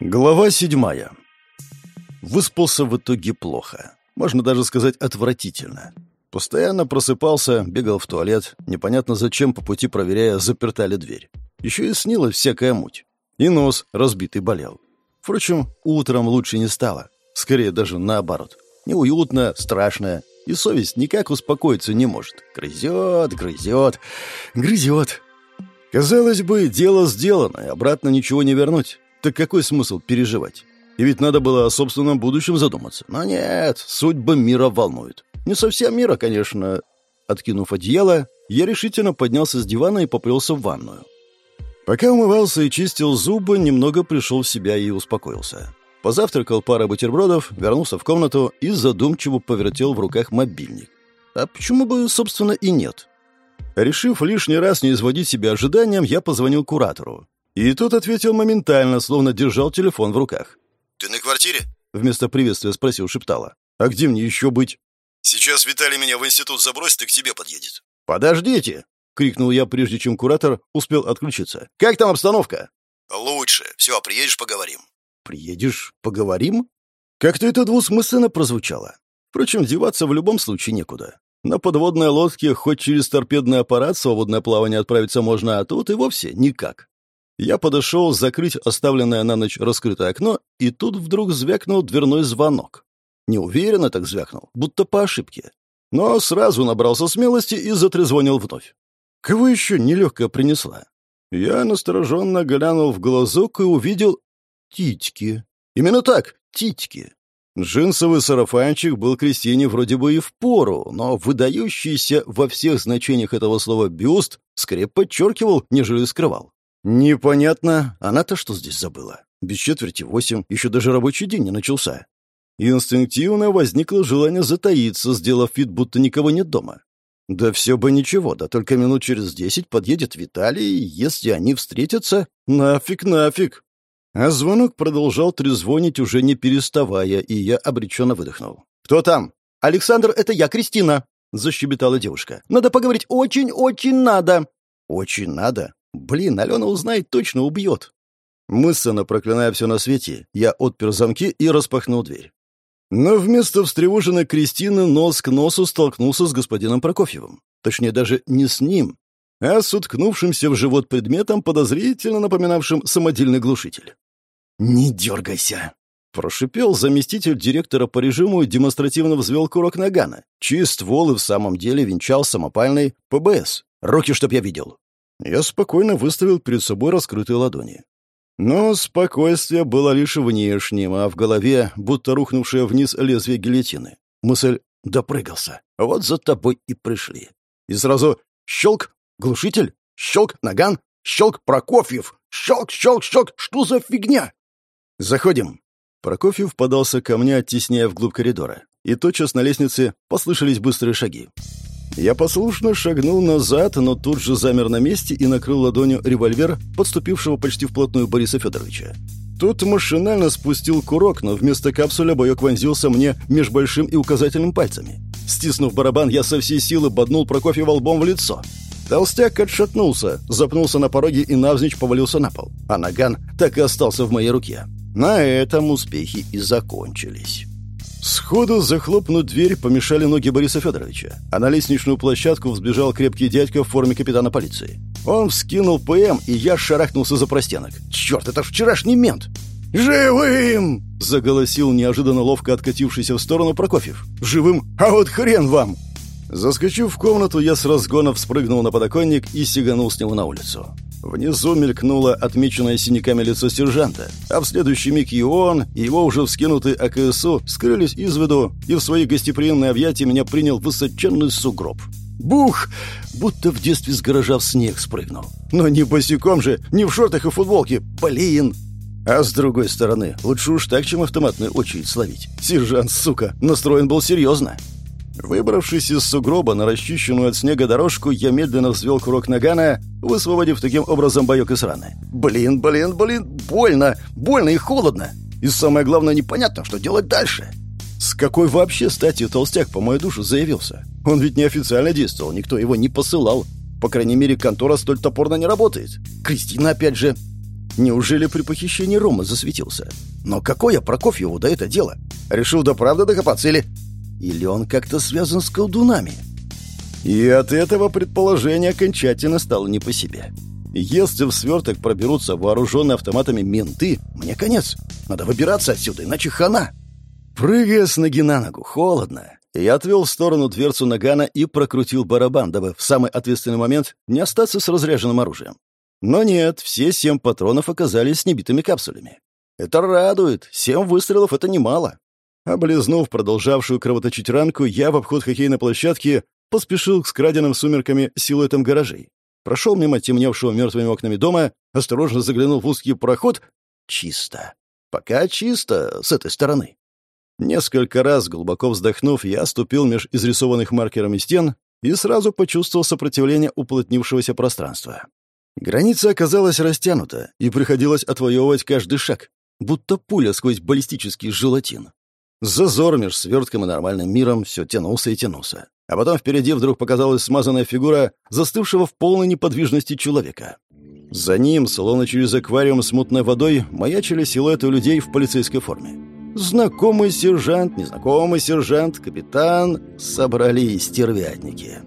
Глава седьмая. Выспался в итоге плохо. Можно даже сказать отвратительно. Постоянно просыпался, бегал в туалет, непонятно зачем по пути проверяя, заперта ли дверь. Еще и снилась всякая муть. И нос разбитый болел. Впрочем, утром лучше не стало. Скорее даже наоборот. Неуютно, страшно. И совесть никак успокоиться не может. Грызет, грызет, грызет. Казалось бы, дело сделано, и обратно ничего не вернуть. Так какой смысл переживать? И ведь надо было о собственном будущем задуматься. Но нет, судьба мира волнует. Не совсем мира, конечно. Откинув одеяло, я решительно поднялся с дивана и поплелся в ванную. Пока умывался и чистил зубы, немного пришел в себя и успокоился. Позавтракал парой бутербродов, вернулся в комнату и задумчиво повертел в руках мобильник. А почему бы, собственно, и нет? Решив лишний раз не изводить себя ожиданием, я позвонил куратору. И тот ответил моментально, словно держал телефон в руках. «Ты на квартире?» Вместо приветствия спросил Шептала. «А где мне еще быть?» «Сейчас Виталий меня в институт забросит и к тебе подъедет». «Подождите!» — крикнул я, прежде чем куратор успел отключиться. «Как там обстановка?» «Лучше. Все, приедешь, поговорим». «Приедешь, поговорим?» Как-то это двусмысленно прозвучало. Впрочем, деваться в любом случае некуда. На подводной лодке хоть через торпедный аппарат свободное плавание отправиться можно, а тут и вовсе никак. Я подошел закрыть оставленное на ночь раскрытое окно, и тут вдруг звякнул дверной звонок. Неуверенно так звякнул, будто по ошибке. Но сразу набрался смелости и затрезвонил вновь. Кого еще нелегкая принесла? Я настороженно глянул в глазок и увидел титьки. Именно так, титьки. Джинсовый сарафанчик был Кристине вроде бы и в пору, но выдающийся во всех значениях этого слова бюст скорее подчеркивал, нежели скрывал. Непонятно, она-то что здесь забыла? Без четверти восемь, еще даже рабочий день не начался. Инстинктивно возникло желание затаиться, сделав вид, будто никого нет дома. Да все бы ничего, да только минут через десять подъедет Виталий, и если они встретятся, нафиг, нафиг. А звонок продолжал трезвонить, уже не переставая, и я обреченно выдохнул. «Кто там?» «Александр, это я, Кристина», — защебетала девушка. «Надо поговорить, очень-очень надо». «Очень надо? Блин, Алена узнает, точно убьет. Мысленно проклиная все на свете, я отпер замки и распахнул дверь. Но вместо встревоженной Кристины нос к носу столкнулся с господином Прокофьевым. Точнее, даже не с ним, а с уткнувшимся в живот предметом, подозрительно напоминавшим самодельный глушитель. «Не дергайся!» — прошипел заместитель директора по режиму и демонстративно взвел курок нагана, чьи ствол и в самом деле венчал самопальный ПБС. «Руки, чтоб я видел!» Я спокойно выставил перед собой раскрытые ладони. Но спокойствие было лишь внешним, а в голове будто рухнувшее вниз лезвие гильотины. Мысль «допрыгался». Вот за тобой и пришли. И сразу щелк, глушитель, щелк, наган, щелк, Прокофьев, щелк, щелк, щелк, что за фигня? Заходим. Прокофьев подался ко мне, оттесняя вглубь коридора. И тотчас на лестнице послышались быстрые шаги. Я послушно шагнул назад, но тут же замер на месте и накрыл ладонью револьвер, подступившего почти вплотную Бориса Федоровича. Тот машинально спустил курок, но вместо капсуля боек вонзился мне меж большим и указательным пальцами. Стиснув барабан, я со всей силы боднул Прокофьева лбом в лицо. Толстяк отшатнулся, запнулся на пороге и навзничь повалился на пол. А наган так и остался в моей руке. На этом успехи и закончились. Сходу захлопнуть дверь помешали ноги Бориса Федоровича, а на лестничную площадку взбежал крепкий дядька в форме капитана полиции. Он вскинул ПМ, и я шарахнулся за простенок. «Черт, это вчерашний мент!» «Живым!» — заголосил неожиданно ловко откатившийся в сторону Прокофьев. «Живым? А вот хрен вам!» Заскочив в комнату, я с разгона вспрыгнул на подоконник и сиганул с него на улицу. Внизу мелькнуло отмеченное синяками лицо сержанта, а в следующий миг и он, и его уже вскинутый АКСУ скрылись из виду, и в свои гостеприимные объятия меня принял высоченный сугроб. Бух! Будто в детстве с гаража в снег спрыгнул. Но не босиком же, не в шортах и футболке. Блин! А с другой стороны, лучше уж так, чем автоматную очередь словить. Сержант, сука, настроен был серьезно. Выбравшись из сугроба на расчищенную от снега дорожку, я медленно взвел курок нагана, высвободив таким образом боек из раны. Блин, блин, блин, больно, больно и холодно. И самое главное, непонятно, что делать дальше. С какой вообще стати толстяк по мою душу заявился? Он ведь неофициально действовал, никто его не посылал. По крайней мере, контора столь топорно не работает. Кристина опять же. Неужели при похищении Рома засветился? Но какое Прокофьеву да это дело? Решил до правды докопаться или... Или он как-то связан с колдунами? И от этого предположение окончательно стало не по себе. Если в сверток проберутся вооруженные автоматами менты, мне конец. Надо выбираться отсюда, иначе хана. Прыгая с ноги на ногу, холодно. Я отвел в сторону дверцу нагана и прокрутил барабан, дабы в самый ответственный момент не остаться с разряженным оружием. Но нет, все семь патронов оказались небитыми капсулями. Это радует. Семь выстрелов — это немало. Облизнув продолжавшую кровоточить ранку, я в обход хоккейной площадки поспешил к скраденным сумерками силуэтам гаражей. Прошел мимо темневшего мертвыми окнами дома, осторожно заглянул в узкий проход. Чисто. Пока чисто с этой стороны. Несколько раз, глубоко вздохнув, я ступил меж изрисованных маркерами стен и сразу почувствовал сопротивление уплотнившегося пространства. Граница оказалась растянута, и приходилось отвоевывать каждый шаг, будто пуля сквозь баллистический желатин. Зазор меж свертком и нормальным миром все тянулся и тянулся. А потом впереди вдруг показалась смазанная фигура застывшего в полной неподвижности человека. За ним, словно через аквариум с мутной водой, маячили силуэты людей в полицейской форме. Знакомый сержант, незнакомый сержант, капитан собрались стервятники.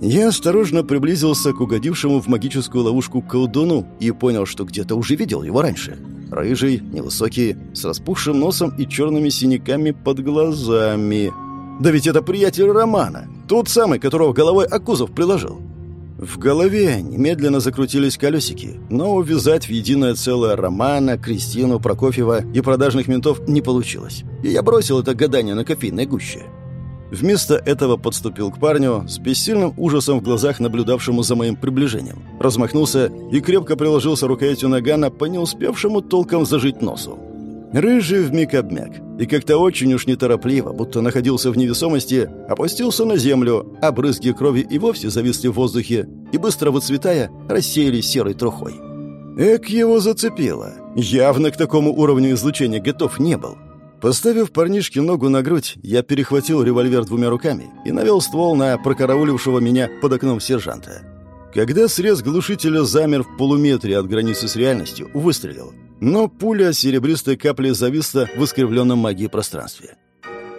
Я осторожно приблизился к угодившему в магическую ловушку колдуну и понял, что где-то уже видел его раньше. Рыжий, невысокий, с распухшим носом и черными синяками под глазами. Да ведь это приятель Романа, тот самый, которого головой Акузов приложил. В голове немедленно закрутились колесики, но увязать в единое целое Романа, Кристину, Прокофьева и продажных ментов не получилось. И я бросил это гадание на кофейной гуще. Вместо этого подступил к парню с бессильным ужасом в глазах, наблюдавшему за моим приближением. Размахнулся и крепко приложился рукоятью нагана по не успевшему толком зажить носу. Рыжий вмиг обмяк и как-то очень уж неторопливо, будто находился в невесомости, опустился на землю, а брызги крови и вовсе зависли в воздухе и, быстро выцветая, рассеялись серой трухой. Эк его зацепило. Явно к такому уровню излучения готов не был. Поставив парнишке ногу на грудь, я перехватил револьвер двумя руками и навел ствол на прокараулившего меня под окном сержанта. Когда срез глушителя замер в полуметре от границы с реальностью, выстрелил — но пуля серебристой капли зависла в искривленном магии пространстве.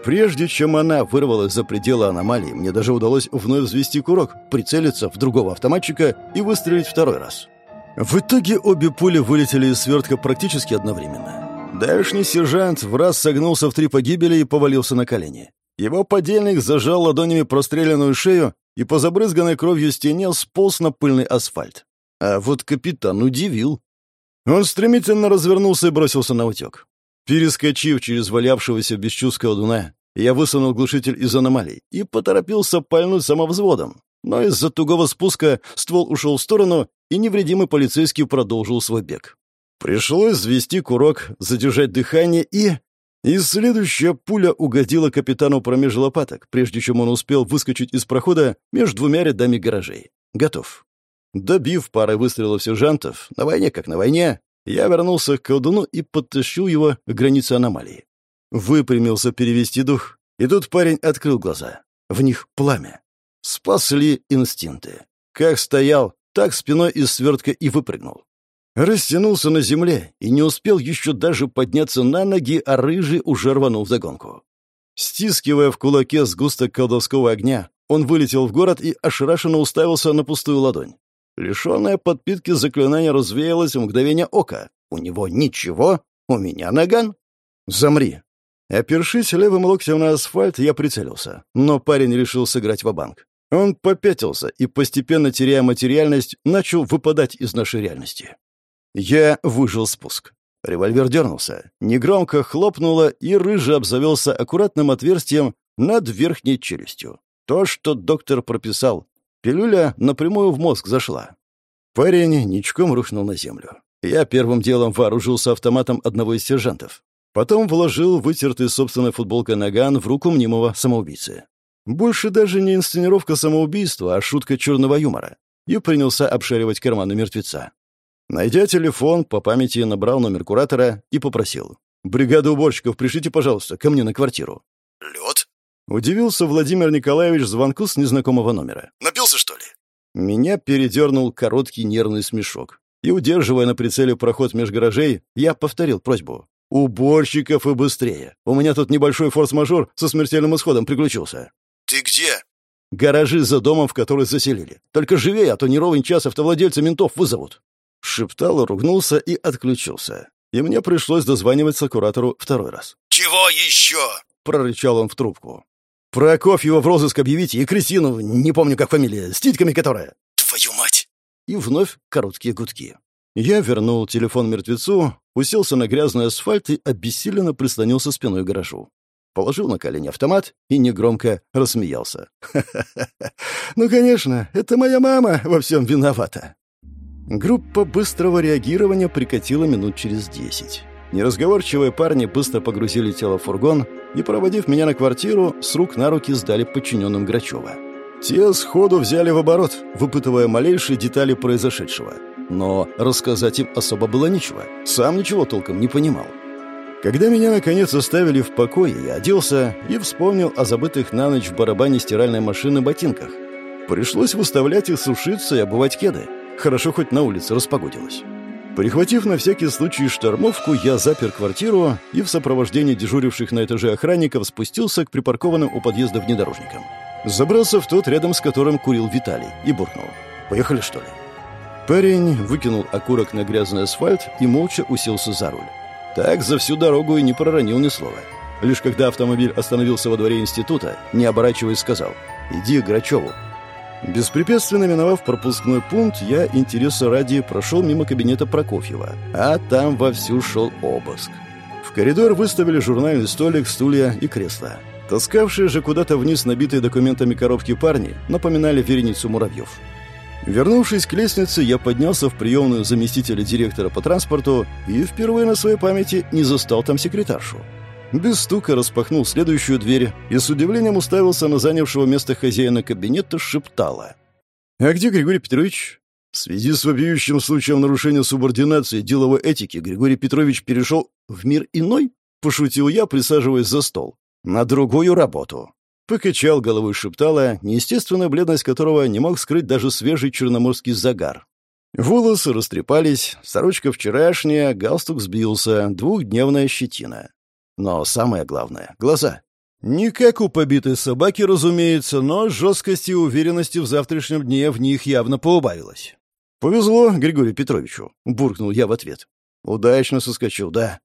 Прежде чем она вырвалась за пределы аномалии, мне даже удалось вновь взвести курок, прицелиться в другого автоматчика и выстрелить второй раз. В итоге обе пули вылетели из свертка практически одновременно. Дальшний сержант в раз согнулся в три погибели и повалился на колени. Его подельник зажал ладонями простреленную шею и по забрызганной кровью стене сполз на пыльный асфальт. А вот капитан удивил. Он стремительно развернулся и бросился на утек. Перескочив через валявшегося без чувств колдуна, я высунул глушитель из аномалий и поторопился пальнуть самовзводом. Но из-за тугого спуска ствол ушел в сторону, и невредимый полицейский продолжил свой бег. Пришлось взвести курок, задержать дыхание и... И следующая пуля угодила капитану промеж лопаток, прежде чем он успел выскочить из прохода между двумя рядами гаражей. Готов. Добив парой выстрелов сержантов, на войне как на войне, я вернулся к колдуну и подтащил его к границе аномалии. Выпрямился перевести дух, и тут парень открыл глаза. В них пламя. Спасли инстинкты. Как стоял, так спиной из свертка и выпрыгнул. Растянулся на земле и не успел еще даже подняться на ноги, а рыжий уже рванул вдогонку. Стискивая в кулаке сгусток колдовского огня, он вылетел в город и ошарашенно уставился на пустую ладонь. Лишенная подпитки заклинание развеялось в мгновение ока. У него ничего, у меня наган. Замри. Опершись левым локтем на асфальт, я прицелился. Но парень решил сыграть в банк Он попятился и, постепенно теряя материальность, начал выпадать из нашей реальности. Я выжил спуск. Револьвер дернулся. Негромко хлопнуло, и рыжий обзавелся аккуратным отверстием над верхней челюстью. То, что доктор прописал, Пилюля напрямую в мозг зашла. Парень ничком рухнул на землю. Я первым делом вооружился автоматом одного из сержантов. Потом вложил вытертый собственной футболкой наган в руку мнимого самоубийцы. Больше даже не инсценировка самоубийства, а шутка черного юмора. И принялся обшаривать карманы мертвеца. Найдя телефон, по памяти набрал номер куратора и попросил. «Бригада уборщиков, пришлите, пожалуйста, ко мне на квартиру». «Лед?» Удивился Владимир Николаевич звонку с незнакомого номера. «Напился, что ли?» Меня передернул короткий нервный смешок. И, удерживая на прицеле проход меж гаражей, я повторил просьбу. «Уборщиков и быстрее! У меня тут небольшой форс-мажор со смертельным исходом приключился». «Ты где?» «Гаражи за домом, в который заселили. Только живее, а то не ровен час автовладельца ментов вызовут». Шептал, ругнулся и отключился. И мне пришлось дозваниваться куратору второй раз. «Чего еще?» — прорычал он в трубку. «Прокофьева в розыск объявите и Кристину, не помню, как фамилия, с титьками которая». «Твою мать!» И вновь короткие гудки. Я вернул телефон мертвецу, уселся на грязный асфальт и обессиленно прислонился спиной к гаражу. Положил на колени автомат и негромко рассмеялся. «Ха-ха-ха! Ну, конечно, это моя мама во всем виновата!» Группа быстрого реагирования прикатила минут через десять. Неразговорчивые парни быстро погрузили тело в фургон и, проводив меня на квартиру, с рук на руки сдали подчиненным Грачева. Те сходу взяли в оборот, выпытывая малейшие детали произошедшего. Но рассказать им особо было нечего. Сам ничего толком не понимал. Когда меня, наконец, оставили в покое, я оделся и вспомнил о забытых на ночь в барабане стиральной машины ботинках. Пришлось выставлять их сушиться и обувать кеды. Хорошо хоть на улице распогодилось. Прихватив на всякий случай штормовку, я запер квартиру и в сопровождении дежуривших на этаже охранников спустился к припаркованным у подъезда внедорожникам. Забрался в тот, рядом с которым курил Виталий, и буркнул. «Поехали, что ли?» Парень выкинул окурок на грязный асфальт и молча уселся за руль. Так за всю дорогу и не проронил ни слова. Лишь когда автомобиль остановился во дворе института, не оборачиваясь, сказал «Иди к Грачеву». Беспрепятственно миновав пропускной пункт, я интереса ради прошел мимо кабинета Прокофьева, а там вовсю шел обыск. В коридор выставили журнальный столик, стулья и кресла. Таскавшие же куда-то вниз набитые документами коробки парни напоминали вереницу муравьев. Вернувшись к лестнице, я поднялся в приемную заместителя директора по транспорту и впервые на своей памяти не застал там секретаршу. Без стука распахнул следующую дверь и с удивлением уставился на занявшего место хозяина кабинета шептала. «А где Григорий Петрович?» В связи с вопиющим случаем нарушения субординации деловой этики Григорий Петрович перешел в мир иной? Пошутил я, присаживаясь за стол. На другую работу. Покачал головой шептала, неестественная бледность которого не мог скрыть даже свежий черноморский загар. Волосы растрепались, сорочка вчерашняя, галстук сбился, двухдневная щетина. Но самое главное — глаза. Не как у побитой собаки, разумеется, но жесткости и уверенности в завтрашнем дне в них явно поубавилось. «Повезло Григорию Петровичу», — буркнул я в ответ. «Удачно соскочил, да.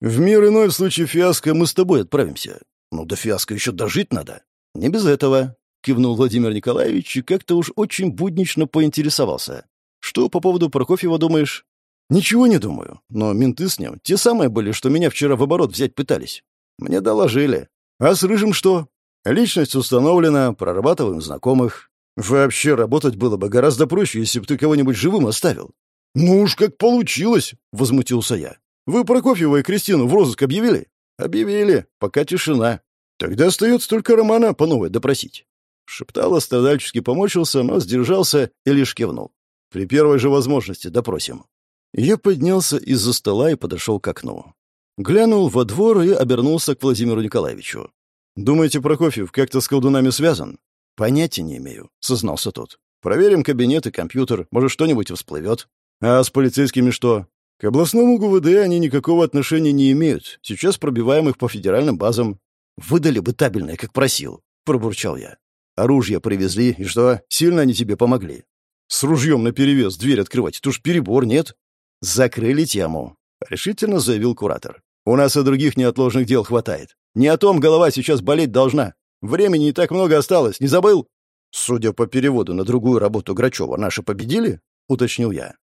В мир иной в случае фиаско мы с тобой отправимся. Ну, до фиаско еще дожить надо». «Не без этого», — кивнул Владимир Николаевич и как-то уж очень буднично поинтересовался. «Что по поводу Прокофьева думаешь?» «Ничего не думаю. Но менты с ним те самые были, что меня вчера в оборот взять пытались. Мне доложили. А с Рыжим что? Личность установлена, прорабатываем знакомых. Вообще работать было бы гораздо проще, если бы ты кого-нибудь живым оставил». «Ну уж как получилось!» — возмутился я. «Вы Прокофьева и Кристину в розыск объявили?» «Объявили. Пока тишина. Тогда остается только Романа по новой допросить». Шептало, страдальчески помочился, но сдержался и лишь кивнул. «При первой же возможности допросим». Я поднялся из-за стола и подошел к окну. Глянул во двор и обернулся к Владимиру Николаевичу. «Думаете, Прокофьев как-то с колдунами связан?» «Понятия не имею», — сознался тот. «Проверим кабинет и компьютер, может, что-нибудь всплывет». «А с полицейскими что?» «К областному ГУВД они никакого отношения не имеют. Сейчас пробиваем их по федеральным базам». «Выдали бы табельное, как просил», — пробурчал я. «Оружие привезли, и что, сильно они тебе помогли?» «С ружьем наперевес дверь открывать, это уж перебор, нет?» «Закрыли тему», — решительно заявил куратор. «У нас и других неотложных дел хватает. Не о том голова сейчас болеть должна. Времени не так много осталось, не забыл?» «Судя по переводу на другую работу Грачева, наши победили?» — уточнил я.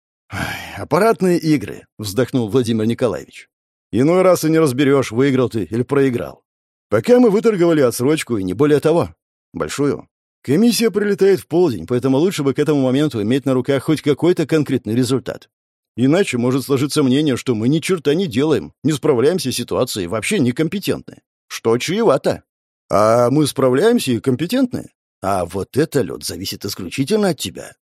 «Аппаратные игры», — вздохнул Владимир Николаевич. «Иной раз и не разберешь, выиграл ты или проиграл. Пока мы выторговали отсрочку, и не более того. Большую. Комиссия прилетает в полдень, поэтому лучше бы к этому моменту иметь на руках хоть какой-то конкретный результат. Иначе может сложиться мнение, что мы ни черта не делаем, не справляемся с ситуацией, вообще некомпетентны. Что чревато. А мы справляемся и компетентны. А вот это, лед, зависит исключительно от тебя.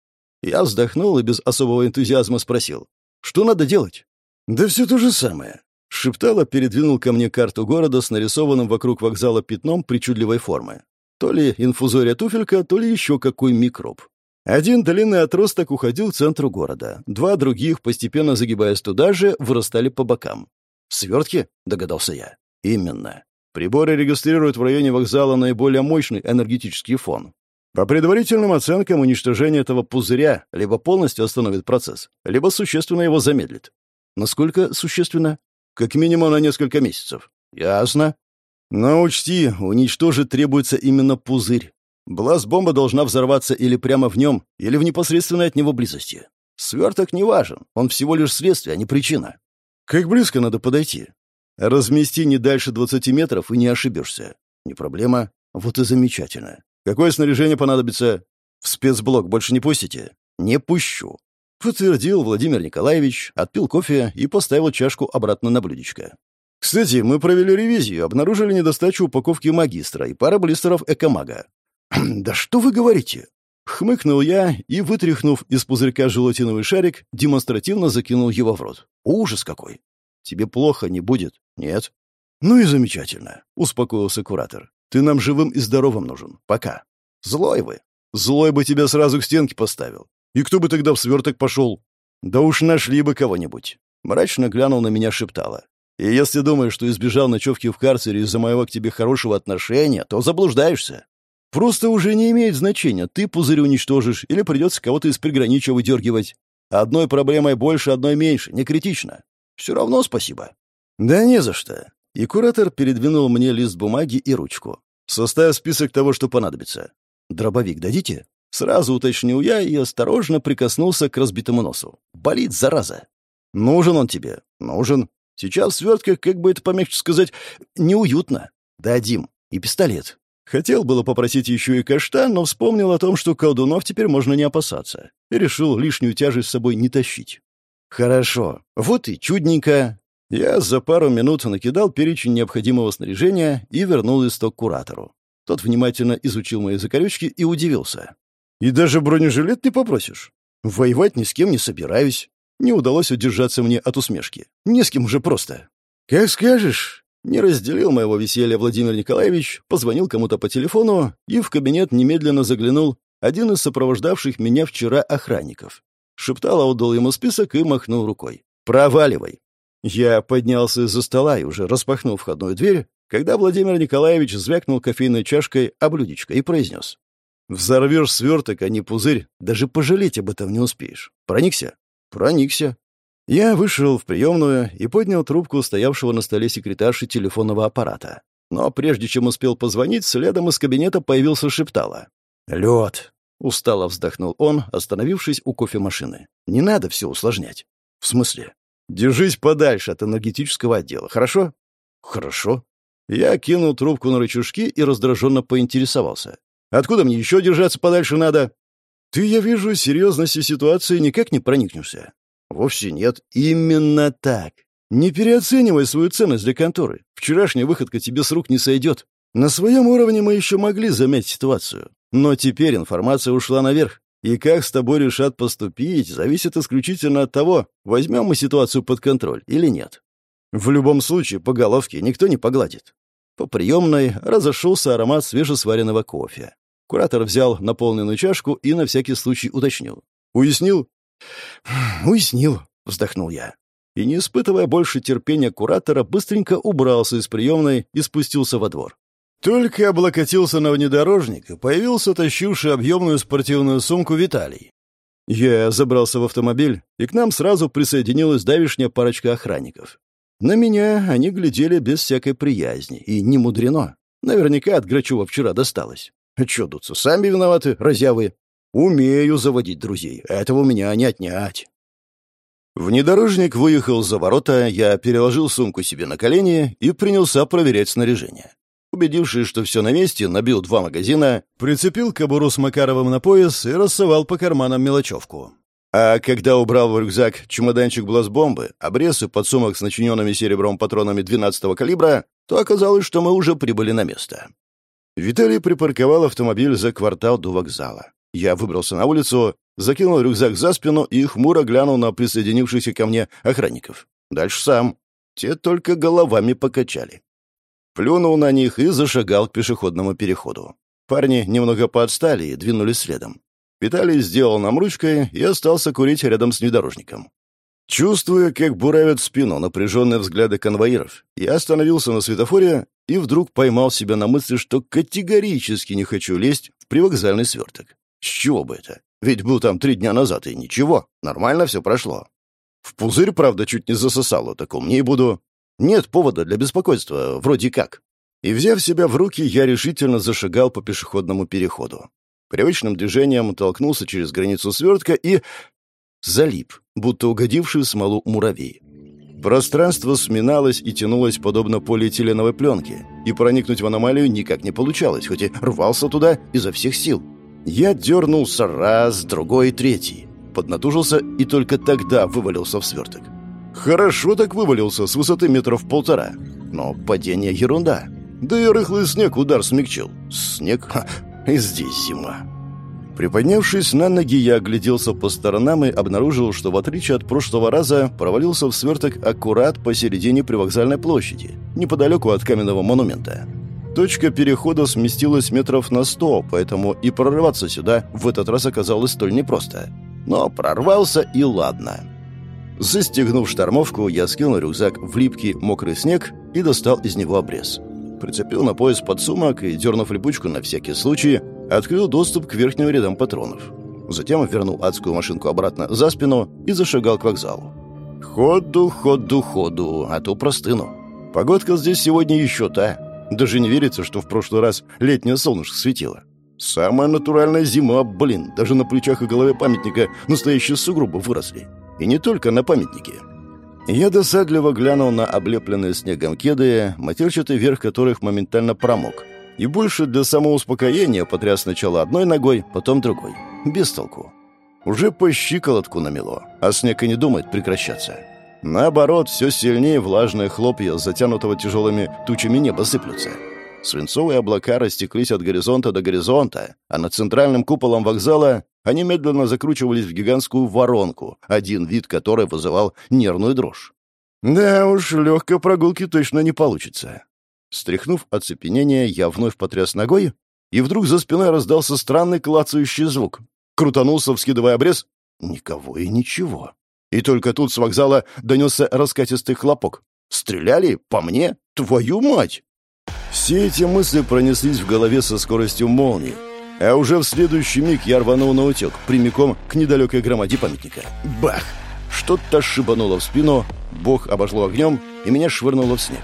Я вздохнул и без особого энтузиазма спросил. Что надо делать? Да все то же самое. Шептало передвинул ко мне карту города с нарисованным вокруг вокзала пятном причудливой формы. То ли инфузория туфелька, то ли еще какой микроб. Один длинный отросток уходил к центру города. Два других, постепенно загибаясь туда же, вырастали по бокам. «Свертки?» — догадался я. «Именно. Приборы регистрируют в районе вокзала наиболее мощный энергетический фон. По предварительным оценкам, уничтожение этого пузыря либо полностью остановит процесс, либо существенно его замедлит. Насколько существенно? Как минимум на несколько месяцев. Ясно. Но учти, уничтожить требуется именно пузырь. Бласт-бомба должна взорваться или прямо в нем, или в непосредственной от него близости. Сверток не важен, он всего лишь следствие, а не причина. Как близко надо подойти? Размести не дальше 20 метров и не ошибешься. Не проблема. Вот и замечательно. Какое снаряжение понадобится? В спецблок больше не пустите? Не пущу. Подтвердил Владимир Николаевич, отпил кофе и поставил чашку обратно на блюдечко. Кстати, мы провели ревизию, обнаружили недостачу упаковки магистра и пара блистеров экомага. «Да что вы говорите?» Хмыкнул я и, вытряхнув из пузырька желатиновый шарик, демонстративно закинул его в рот. «Ужас какой! Тебе плохо не будет?» «Нет». «Ну и замечательно», — успокоился куратор. «Ты нам живым и здоровым нужен. Пока». «Злой вы». «Злой бы тебя сразу к стенке поставил. И кто бы тогда в сверток пошел?» «Да уж нашли бы кого-нибудь». Мрачно глянул на меня, шептала. И если думаешь, что избежал ночевки в карцере из-за моего к тебе хорошего отношения, то заблуждаешься. Просто уже не имеет значения, ты пузырь уничтожишь или придется кого-то из приграничья выдергивать. Одной проблемой больше, одной меньше, не критично. Все равно спасибо. Да не за что. И куратор передвинул мне лист бумаги и ручку. Составь список того, что понадобится. Дробовик дадите? Сразу уточнил я и осторожно прикоснулся к разбитому носу. Болит, зараза. Нужен он тебе? Нужен. Сейчас в свертках, как бы это помягче сказать, неуютно. Дадим. И пистолет. Хотел было попросить еще и каштан, но вспомнил о том, что колдунов теперь можно не опасаться, и решил лишнюю тяжесть с собой не тащить. Хорошо. Вот и чудненько. Я за пару минут накидал перечень необходимого снаряжения и вернул листок куратору. Тот внимательно изучил мои закорючки и удивился. «И даже бронежилет не попросишь? Воевать ни с кем не собираюсь. Не удалось удержаться мне от усмешки. Не с кем уже просто. «Как скажешь». Не разделил моего веселья Владимир Николаевич, позвонил кому-то по телефону и в кабинет немедленно заглянул один из сопровождавших меня вчера охранников. Шептало отдал ему список и махнул рукой. «Проваливай». Я поднялся из-за стола и уже распахнул входную дверь, когда Владимир Николаевич звякнул кофейной чашкой о и произнес. «Взорвешь сверток, а не пузырь, даже пожалеть об этом не успеешь. Проникся?» Проникся. Я вышел в приемную и поднял трубку стоявшего на столе секретарши телефонного аппарата. Но прежде чем успел позвонить, следом из кабинета появился шептала. «Лед!» — устало вздохнул он, остановившись у кофемашины. «Не надо все усложнять». «В смысле?» «Держись подальше от энергетического отдела, хорошо?» «Хорошо». Я кинул трубку на рычажки и раздраженно поинтересовался. «Откуда мне еще держаться подальше надо?» «Ты, я вижу, серьезности ситуации никак не проникнешься». «Вовсе нет. Именно так. Не переоценивай свою ценность для конторы. Вчерашняя выходка тебе с рук не сойдет. На своем уровне мы еще могли заметить ситуацию. Но теперь информация ушла наверх. И как с тобой решат поступить, зависит исключительно от того, возьмем мы ситуацию под контроль или нет. В любом случае, по головке никто не погладит. По приемной разошелся аромат свежесваренного кофе. Куратор взял наполненную чашку и на всякий случай уточнил. «Уяснил?» «Уяснил», — вздохнул я. И, не испытывая больше терпения куратора, быстренько убрался из приемной и спустился во двор. Только облокотился на внедорожник, и появился тащивший объемную спортивную сумку Виталий. Я забрался в автомобиль, и к нам сразу присоединилась давишняя парочка охранников. На меня они глядели без всякой приязни, и не мудрено. Наверняка от Грачева вчера досталось. Чё дуться, сами виноваты, разявы. Умею заводить друзей, этого у меня не отнять. Внедорожник выехал за ворота, я переложил сумку себе на колени и принялся проверять снаряжение. Убедившись, что все на месте, набил два магазина, прицепил кобуру с Макаровым на пояс и рассовал по карманам мелочевку. А когда убрал в рюкзак чемоданчик бластбомбы, обрез и подсумок с начиненными серебром патронами 12-го калибра, то оказалось, что мы уже прибыли на место. Виталий припарковал автомобиль за квартал до вокзала. Я выбрался на улицу, закинул рюкзак за спину и хмуро глянул на присоединившихся ко мне охранников. Дальше сам. Те только головами покачали. Плюнул на них и зашагал к пешеходному переходу. Парни немного поотстали и двинулись следом. Виталий сделал нам ручкой и остался курить рядом с внедорожником. Чувствуя, как буравят спину напряженные взгляды конвоиров, я остановился на светофоре и вдруг поймал себя на мысли, что категорически не хочу лезть в привокзальный сверток. С чего бы это? Ведь был там три дня назад, и ничего, нормально все прошло. В пузырь, правда, чуть не засосало, так умнее буду. Нет повода для беспокойства, вроде как. И, взяв себя в руки, я решительно зашагал по пешеходному переходу. Привычным движением толкнулся через границу свертка и... залип, будто угодивший смолу муравей. Пространство сминалось и тянулось подобно полиэтиленовой пленке, и проникнуть в аномалию никак не получалось, хоть и рвался туда изо всех сил. Я дернулся раз, другой, третий. Поднатужился и только тогда вывалился в сверток. Хорошо так вывалился с высоты метров полтора. Но падение ерунда. Да и рыхлый снег удар смягчил. Снег? Ха, и здесь зима. Приподнявшись на ноги, я огляделся по сторонам и обнаружил, что в отличие от прошлого раза провалился в сверток аккурат посередине привокзальной площади, неподалеку от каменного монумента. Точка перехода сместилась метров на сто, поэтому и прорываться сюда в этот раз оказалось столь непросто. Но прорвался и ладно. Застегнув штормовку, я скинул рюкзак в липкий мокрый снег и достал из него обрез. Прицепил на пояс подсумок и, дернув липучку на всякий случай, открыл доступ к верхним рядам патронов. Затем вернул адскую машинку обратно за спину и зашагал к вокзалу. Ходу, ходу, ходу, а то простыну. Погодка здесь сегодня еще та. Даже не верится, что в прошлый раз летнее солнышко светило. Самая натуральная зима, блин. Даже на плечах и голове памятника настоящие сугробы выросли. И не только на памятнике. Я досадливо глянул на облепленные снегом кеды, матерчатый верх которых моментально промок. И больше для самоуспокоения потряс сначала одной ногой, потом другой. Без толку. Уже по щиколотку намело, а снег и не думает прекращаться. Наоборот, все сильнее влажные хлопья, затянутого тяжелыми тучами неба, сыплются. Свинцовые облака растеклись от горизонта до горизонта, а над центральным куполом вокзала они медленно закручивались в гигантскую воронку, один вид которой вызывал нервную дрожь. Да уж, легкой прогулки точно не получится. Стряхнув оцепенение, я вновь потряс ногой, и вдруг за спиной раздался странный клацающий звук. Крутанулся, вскидывая обрез. Никого и ничего. И только тут с вокзала донесся раскатистый хлопок. «Стреляли? По мне? Твою мать!» Все эти мысли пронеслись в голове со скоростью молнии. А уже в следующий миг я рванул на утек, прямиком к недалекой громаде памятника. Бах! Что-то шибануло в спину, бог обошло огнем, и меня швырнуло в снег.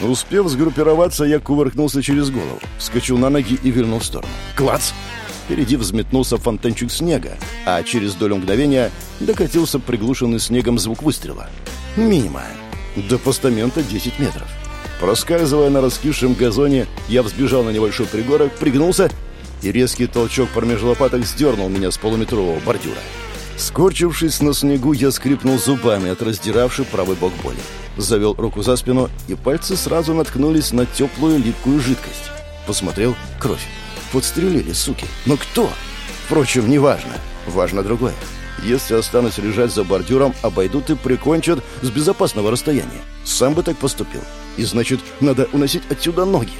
Успев сгруппироваться, я кувыркнулся через голову, вскочил на ноги и вильнул в сторону. Клац! Впереди взметнулся фонтанчик снега, а через долю мгновения докатился приглушенный снегом звук выстрела. Мимо. До постамента 10 метров. Проскальзывая на раскисшем газоне, я взбежал на небольшой пригорок, пригнулся, и резкий толчок промеж лопаток сдернул меня с полуметрового бордюра. Скорчившись на снегу, я скрипнул зубами от раздиравшей правый бок боли. Завел руку за спину, и пальцы сразу наткнулись на теплую липкую жидкость. Посмотрел — кровь. Подстрелили, суки. Но кто? Впрочем, неважно. Важно другое. Если останусь лежать за бордюром, обойдут и прикончат с безопасного расстояния. Сам бы так поступил. И значит, надо уносить отсюда ноги.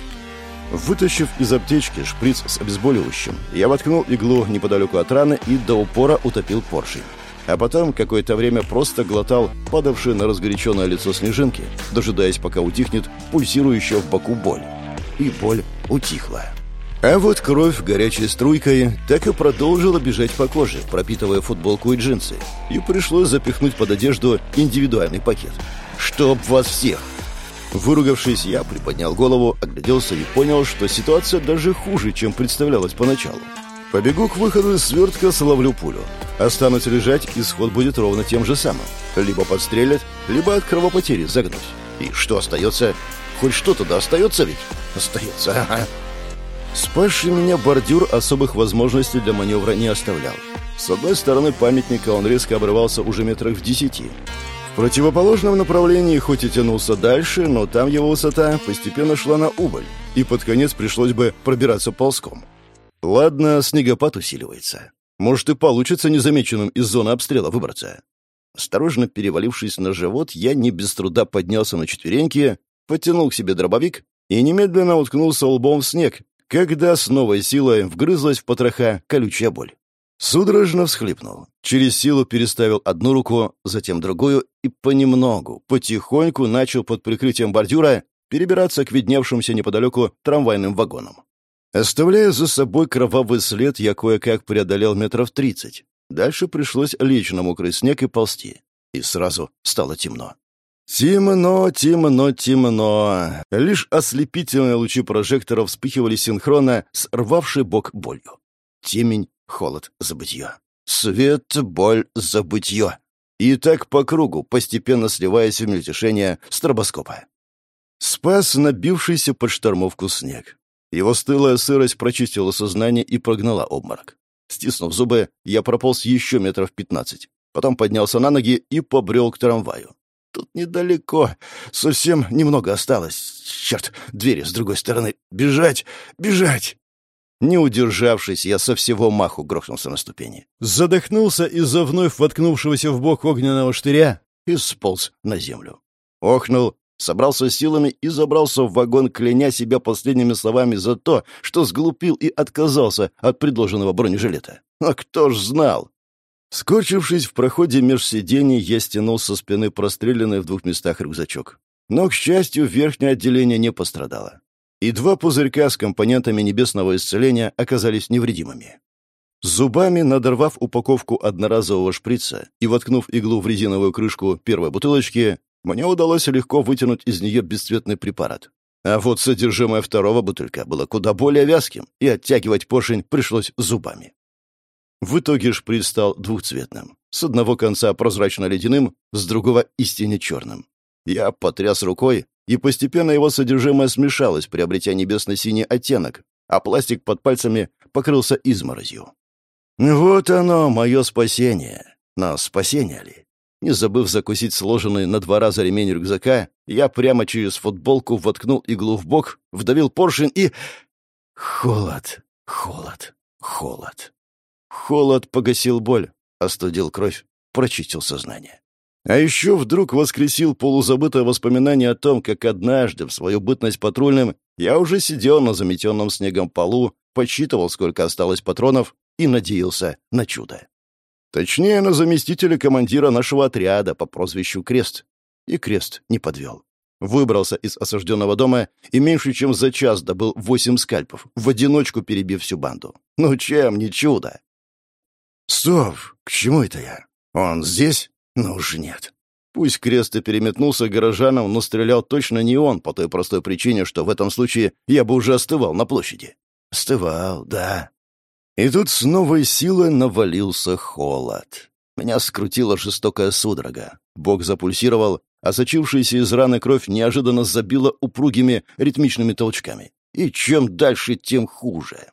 Вытащив из аптечки шприц с обезболивающим, я воткнул иглу неподалеку от раны и до упора утопил поршень. А потом какое-то время просто глотал падавшее на разгоряченное лицо снежинки, дожидаясь, пока утихнет пульсирующая в боку боль. И боль утихла. А вот кровь горячей струйкой так и продолжила бежать по коже, пропитывая футболку и джинсы. И пришлось запихнуть под одежду индивидуальный пакет. «Чтоб вас всех!» Выругавшись, я приподнял голову, огляделся и понял, что ситуация даже хуже, чем представлялась поначалу. Побегу к выходу из свертка, словлю пулю. Останусь лежать, исход будет ровно тем же самым. Либо подстрелят, либо от кровопотери загнусь. И что остается? Хоть что-то да остается ведь? Остается, ага. Спасший меня бордюр особых возможностей для маневра не оставлял. С одной стороны памятника он резко обрывался уже метрах в десяти. В противоположном направлении хоть и тянулся дальше, но там его высота постепенно шла на убыль, и под конец пришлось бы пробираться ползком. Ладно, снегопад усиливается. Может и получится незамеченным из зоны обстрела выбраться. Осторожно перевалившись на живот, я не без труда поднялся на четвереньки, подтянул к себе дробовик и немедленно уткнулся лбом в снег, когда с новой силой вгрызлась в потроха колючая боль. Судорожно всхлипнул. Через силу переставил одну руку, затем другую и понемногу, потихоньку начал под прикрытием бордюра перебираться к видневшимся неподалеку трамвайным вагонам. Оставляя за собой кровавый след, я кое-как преодолел метров тридцать. Дальше пришлось лечь на мокрый снег и ползти. И сразу стало темно. Темно, темно, темно. Лишь ослепительные лучи прожекторов вспыхивали синхронно с рвавшей бок болью. Темень холод, забытье. Свет, боль, забытье. И так по кругу, постепенно сливаясь в мельтешение стробоскопа. Спас набившийся под штормовку снег. Его стылая сырость прочистила сознание и прогнала обморок. Стиснув зубы, я прополз еще метров пятнадцать. Потом поднялся на ноги и побрел к трамваю. Тут недалеко. Совсем немного осталось. Черт, двери с другой стороны. Бежать! Бежать! Не удержавшись, я со всего маху грохнулся на ступени. Задохнулся из-за вновь воткнувшегося в бок огненного штыря и сполз на землю. Охнул, собрался силами и забрался в вагон, кляня себя последними словами за то, что сглупил и отказался от предложенного бронежилета. А кто ж знал? Скорчившись в проходе меж сидений, я стянул со спины простреленный в двух местах рюкзачок. Но, к счастью, верхнее отделение не пострадало и два пузырька с компонентами небесного исцеления оказались невредимыми. Зубами надорвав упаковку одноразового шприца и воткнув иглу в резиновую крышку первой бутылочки, мне удалось легко вытянуть из нее бесцветный препарат. А вот содержимое второго бутылька было куда более вязким, и оттягивать поршень пришлось зубами. В итоге шприц стал двухцветным. С одного конца прозрачно-ледяным, с другого истинно черным. Я потряс рукой, и постепенно его содержимое смешалось, приобретя небесно-синий оттенок, а пластик под пальцами покрылся изморозью. Вот оно, мое спасение. Но спасение ли? Не забыв закусить сложенный на два раза ремень рюкзака, я прямо через футболку воткнул иглу в бок, вдавил поршень и... Холод, холод, холод. Холод погасил боль, остудил кровь, прочистил сознание. А еще вдруг воскресил полузабытое воспоминание о том, как однажды, в свою бытность патрульным, я уже сидел на заметенном снегом полу, подсчитывал, сколько осталось патронов, и надеялся на чудо. Точнее, на заместителя командира нашего отряда по прозвищу Крест. И Крест не подвел. Выбрался из осажденного дома и меньше чем за час добыл восемь скальпов, в одиночку перебив всю банду. Ну чем не чудо? Стоп, к чему это я? Он здесь? Ну уж нет. Пусть крест и переметнулся горожанам, но стрелял точно не он, по той простой причине, что в этом случае я бы уже остывал на площади. Остывал, да. И тут с новой силой навалился холод. Меня скрутила жестокая судорога. Бог запульсировал, а сочившаяся из раны кровь неожиданно забила упругими ритмичными толчками. И чем дальше, тем хуже.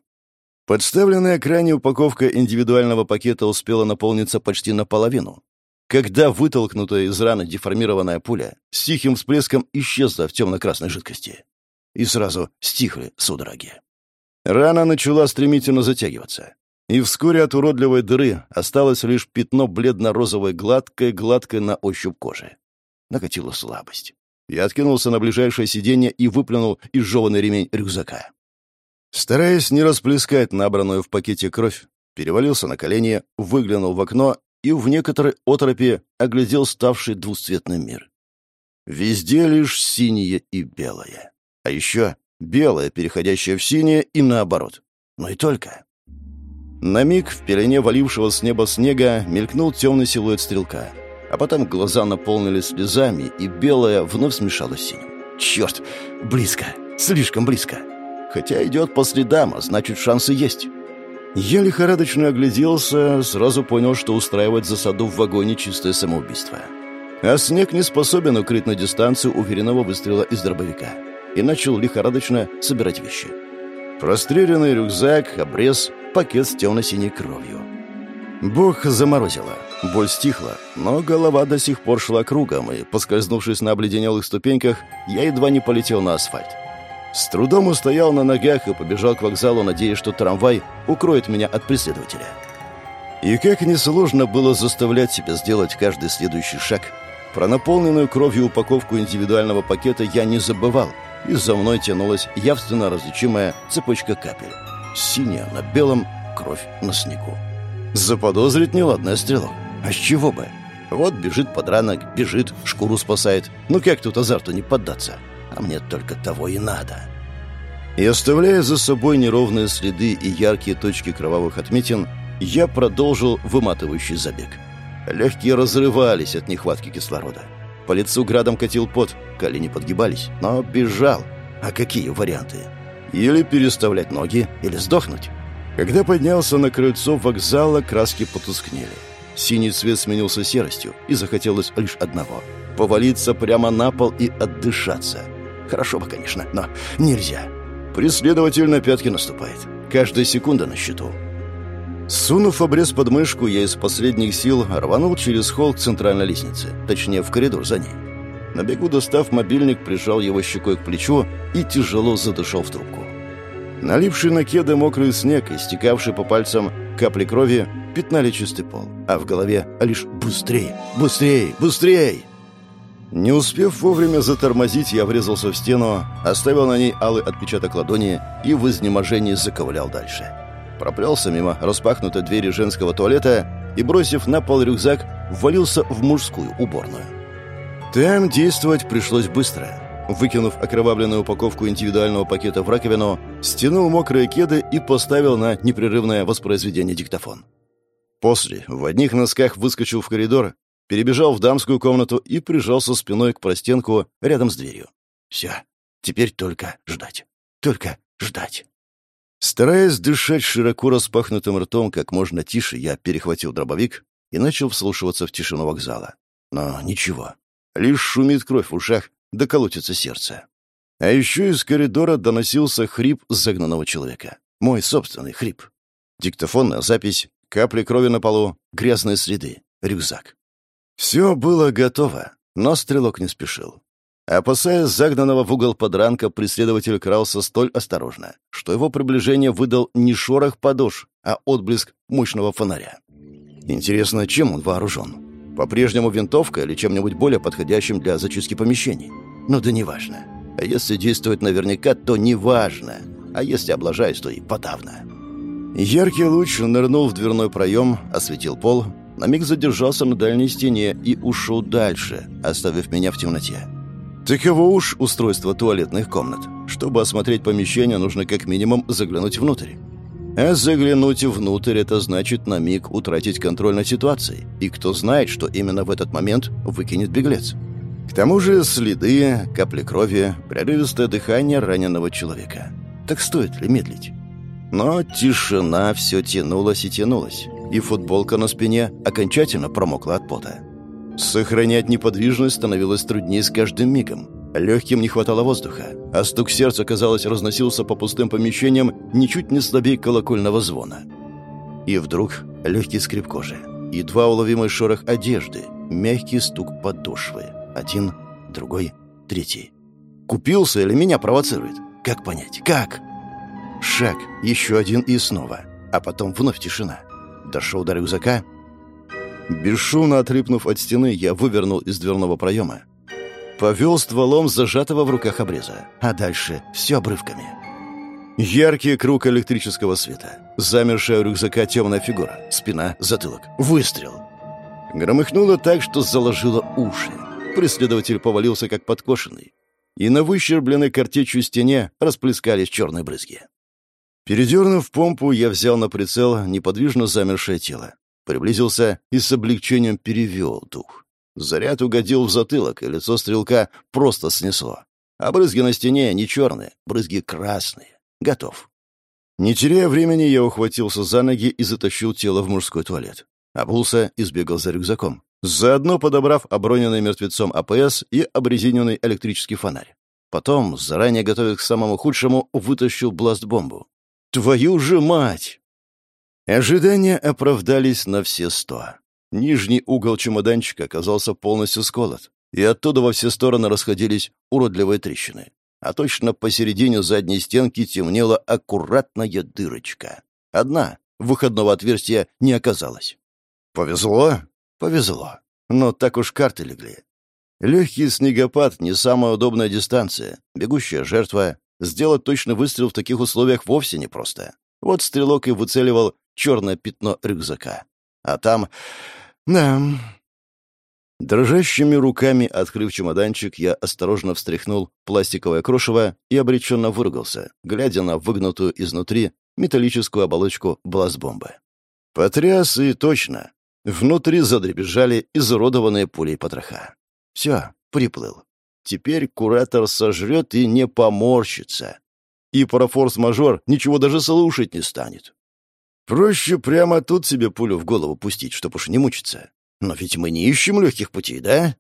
Подставленная к ране упаковка индивидуального пакета успела наполниться почти наполовину когда вытолкнутая из раны деформированная пуля с тихим всплеском исчезла в темно-красной жидкости. И сразу стихли судороги. Рана начала стремительно затягиваться. И вскоре от уродливой дыры осталось лишь пятно бледно-розовой гладкой-гладкой на ощупь кожи. Накатила слабость. Я откинулся на ближайшее сиденье и выплюнул изжеванный ремень рюкзака. Стараясь не расплескать набранную в пакете кровь, перевалился на колени, выглянул в окно и в некоторой отропе оглядел ставший двусцветный мир. Везде лишь синее и белое. А еще белое, переходящее в синее, и наоборот. Но и только. На миг в пелене валившего с неба снега мелькнул темный силуэт стрелка, а потом глаза наполнились слезами, и белое вновь смешалось с синим. Черт, близко, слишком близко. Хотя идет по следам, а значит, шансы есть. Я лихорадочно огляделся, сразу понял, что устраивать засаду в вагоне чистое самоубийство. А снег не способен укрыть на дистанцию уверенного выстрела из дробовика. И начал лихорадочно собирать вещи. Простреленный рюкзак, обрез, пакет с темно-синей кровью. Бог заморозило. Боль стихла, но голова до сих пор шла кругом, и, поскользнувшись на обледенелых ступеньках, я едва не полетел на асфальт. С трудом устоял на ногах и побежал к вокзалу, надеясь, что трамвай укроет меня от преследователя. И как несложно было заставлять себя сделать каждый следующий шаг. Про наполненную кровью упаковку индивидуального пакета я не забывал, и за мной тянулась явственно различимая цепочка капель. Синяя на белом, кровь на снегу. Заподозрит неладное стрелок. А с чего бы? Вот бежит подранок, бежит, шкуру спасает. Ну как тут азарту не поддаться? А мне только того и надо. И оставляя за собой неровные следы и яркие точки кровавых отметин, я продолжил выматывающий забег. Легкие разрывались от нехватки кислорода. По лицу градом катил пот, колени подгибались, но бежал. А какие варианты? Или переставлять ноги, или сдохнуть. Когда поднялся на крыльцо вокзала, краски потускнели. Синий цвет сменился серостью, и захотелось лишь одного — повалиться прямо на пол и отдышаться. Хорошо бы, конечно, но нельзя. Преследователь на пятки наступает. Каждая секунда на счету. Сунув обрез под мышку, я из последних сил рванул через холл к центральной лестнице, точнее, в коридор за ней. На бегу, достав мобильник, прижал его щекой к плечу и тяжело задышал в трубку. Наливший на кеды мокрый снег и стекавший по пальцам капли крови пятнали чистый пол, а в голове лишь «быстрее, быстрее, быстрее!». Не успев вовремя затормозить, я врезался в стену, оставил на ней алый отпечаток ладони и в изнеможении заковылял дальше. Проплелся мимо распахнутой двери женского туалета и, бросив на пол рюкзак, ввалился в мужскую уборную. Там действовать пришлось быстро. Выкинув окровавленную упаковку индивидуального пакета в раковину, стянул мокрые кеды и поставил на непрерывное воспроизведение диктофон. После в одних носках выскочил в коридор, перебежал в дамскую комнату и прижался спиной к простенку рядом с дверью. Все, теперь только ждать. Только ждать. Стараясь дышать широко распахнутым ртом как можно тише, я перехватил дробовик и начал вслушиваться в тишину вокзала. Но ничего. Лишь шумит кровь в ушах, да колотится сердце. А еще из коридора доносился хрип загнанного человека. Мой собственный хрип. Диктофонная запись, капли крови на полу, грязные следы, рюкзак. Все было готово, но стрелок не спешил. Опасаясь загнанного в угол подранка, преследователь крался столь осторожно, что его приближение выдал не шорох подошв, а отблеск мощного фонаря. Интересно, чем он вооружен? По-прежнему винтовка или чем-нибудь более подходящим для зачистки помещений? Ну да неважно. А если действовать наверняка, то неважно. А если облажаюсь, то и подавно. Яркий луч нырнул в дверной проем, осветил пол, на миг задержался на дальней стене и ушел дальше, оставив меня в темноте. Таково уж устройство туалетных комнат. Чтобы осмотреть помещение, нужно как минимум заглянуть внутрь. А заглянуть внутрь — это значит на миг утратить контроль над ситуацией. И кто знает, что именно в этот момент выкинет беглец. К тому же следы, капли крови, прерывистое дыхание раненого человека. Так стоит ли медлить? Но тишина все тянулась и тянулась, и футболка на спине окончательно промокла от пота. Сохранять неподвижность становилось труднее с каждым мигом. Легким не хватало воздуха, а стук сердца, казалось, разносился по пустым помещениям ничуть не слабее колокольного звона. И вдруг легкий скрип кожи, едва уловимый шорох одежды, мягкий стук подошвы. Один, другой, третий. Купился или меня провоцирует? Как понять? Как? Шаг, еще один и снова. А потом вновь тишина. Дошел до рюкзака. Бесшумно отлипнув от стены, я вывернул из дверного проема повел стволом зажатого в руках обреза. А дальше все обрывками. Яркий круг электрического света. Замершая у рюкзака темная фигура. Спина, затылок. Выстрел. Громыхнуло так, что заложило уши. Преследователь повалился, как подкошенный. И на выщербленной картечью стене расплескались черные брызги. Передернув помпу, я взял на прицел неподвижно замершее тело. Приблизился и с облегчением перевел дух. Заряд угодил в затылок, и лицо стрелка просто снесло. А брызги на стене не черные, брызги красные. Готов. Не теряя времени, я ухватился за ноги и затащил тело в мужской туалет. Обулся и сбегал за рюкзаком, заодно подобрав оброненный мертвецом АПС и обрезиненный электрический фонарь. Потом, заранее готовясь к самому худшему, вытащил бласт-бомбу. «Твою же мать!» Ожидания оправдались на все сто. Нижний угол чемоданчика оказался полностью сколот, и оттуда во все стороны расходились уродливые трещины. А точно посередине задней стенки темнела аккуратная дырочка. Одна, выходного отверстия не оказалось. Повезло? Повезло. Но так уж карты легли. Легкий снегопад — не самая удобная дистанция. Бегущая жертва. Сделать точный выстрел в таких условиях вовсе непросто. Вот стрелок и выцеливал черное пятно рюкзака. А там... Да... Дрожащими руками, открыв чемоданчик, я осторожно встряхнул пластиковое крошево и обреченно выругался, глядя на выгнутую изнутри металлическую оболочку бластбомбы. Потряс и точно. Внутри задребезжали изуродованные пулей потроха. Все, приплыл. Теперь куратор сожрет и не поморщится. И про форс-мажор ничего даже слушать не станет. Проще прямо тут себе пулю в голову пустить, чтоб уж не мучиться. Но ведь мы не ищем легких путей, да?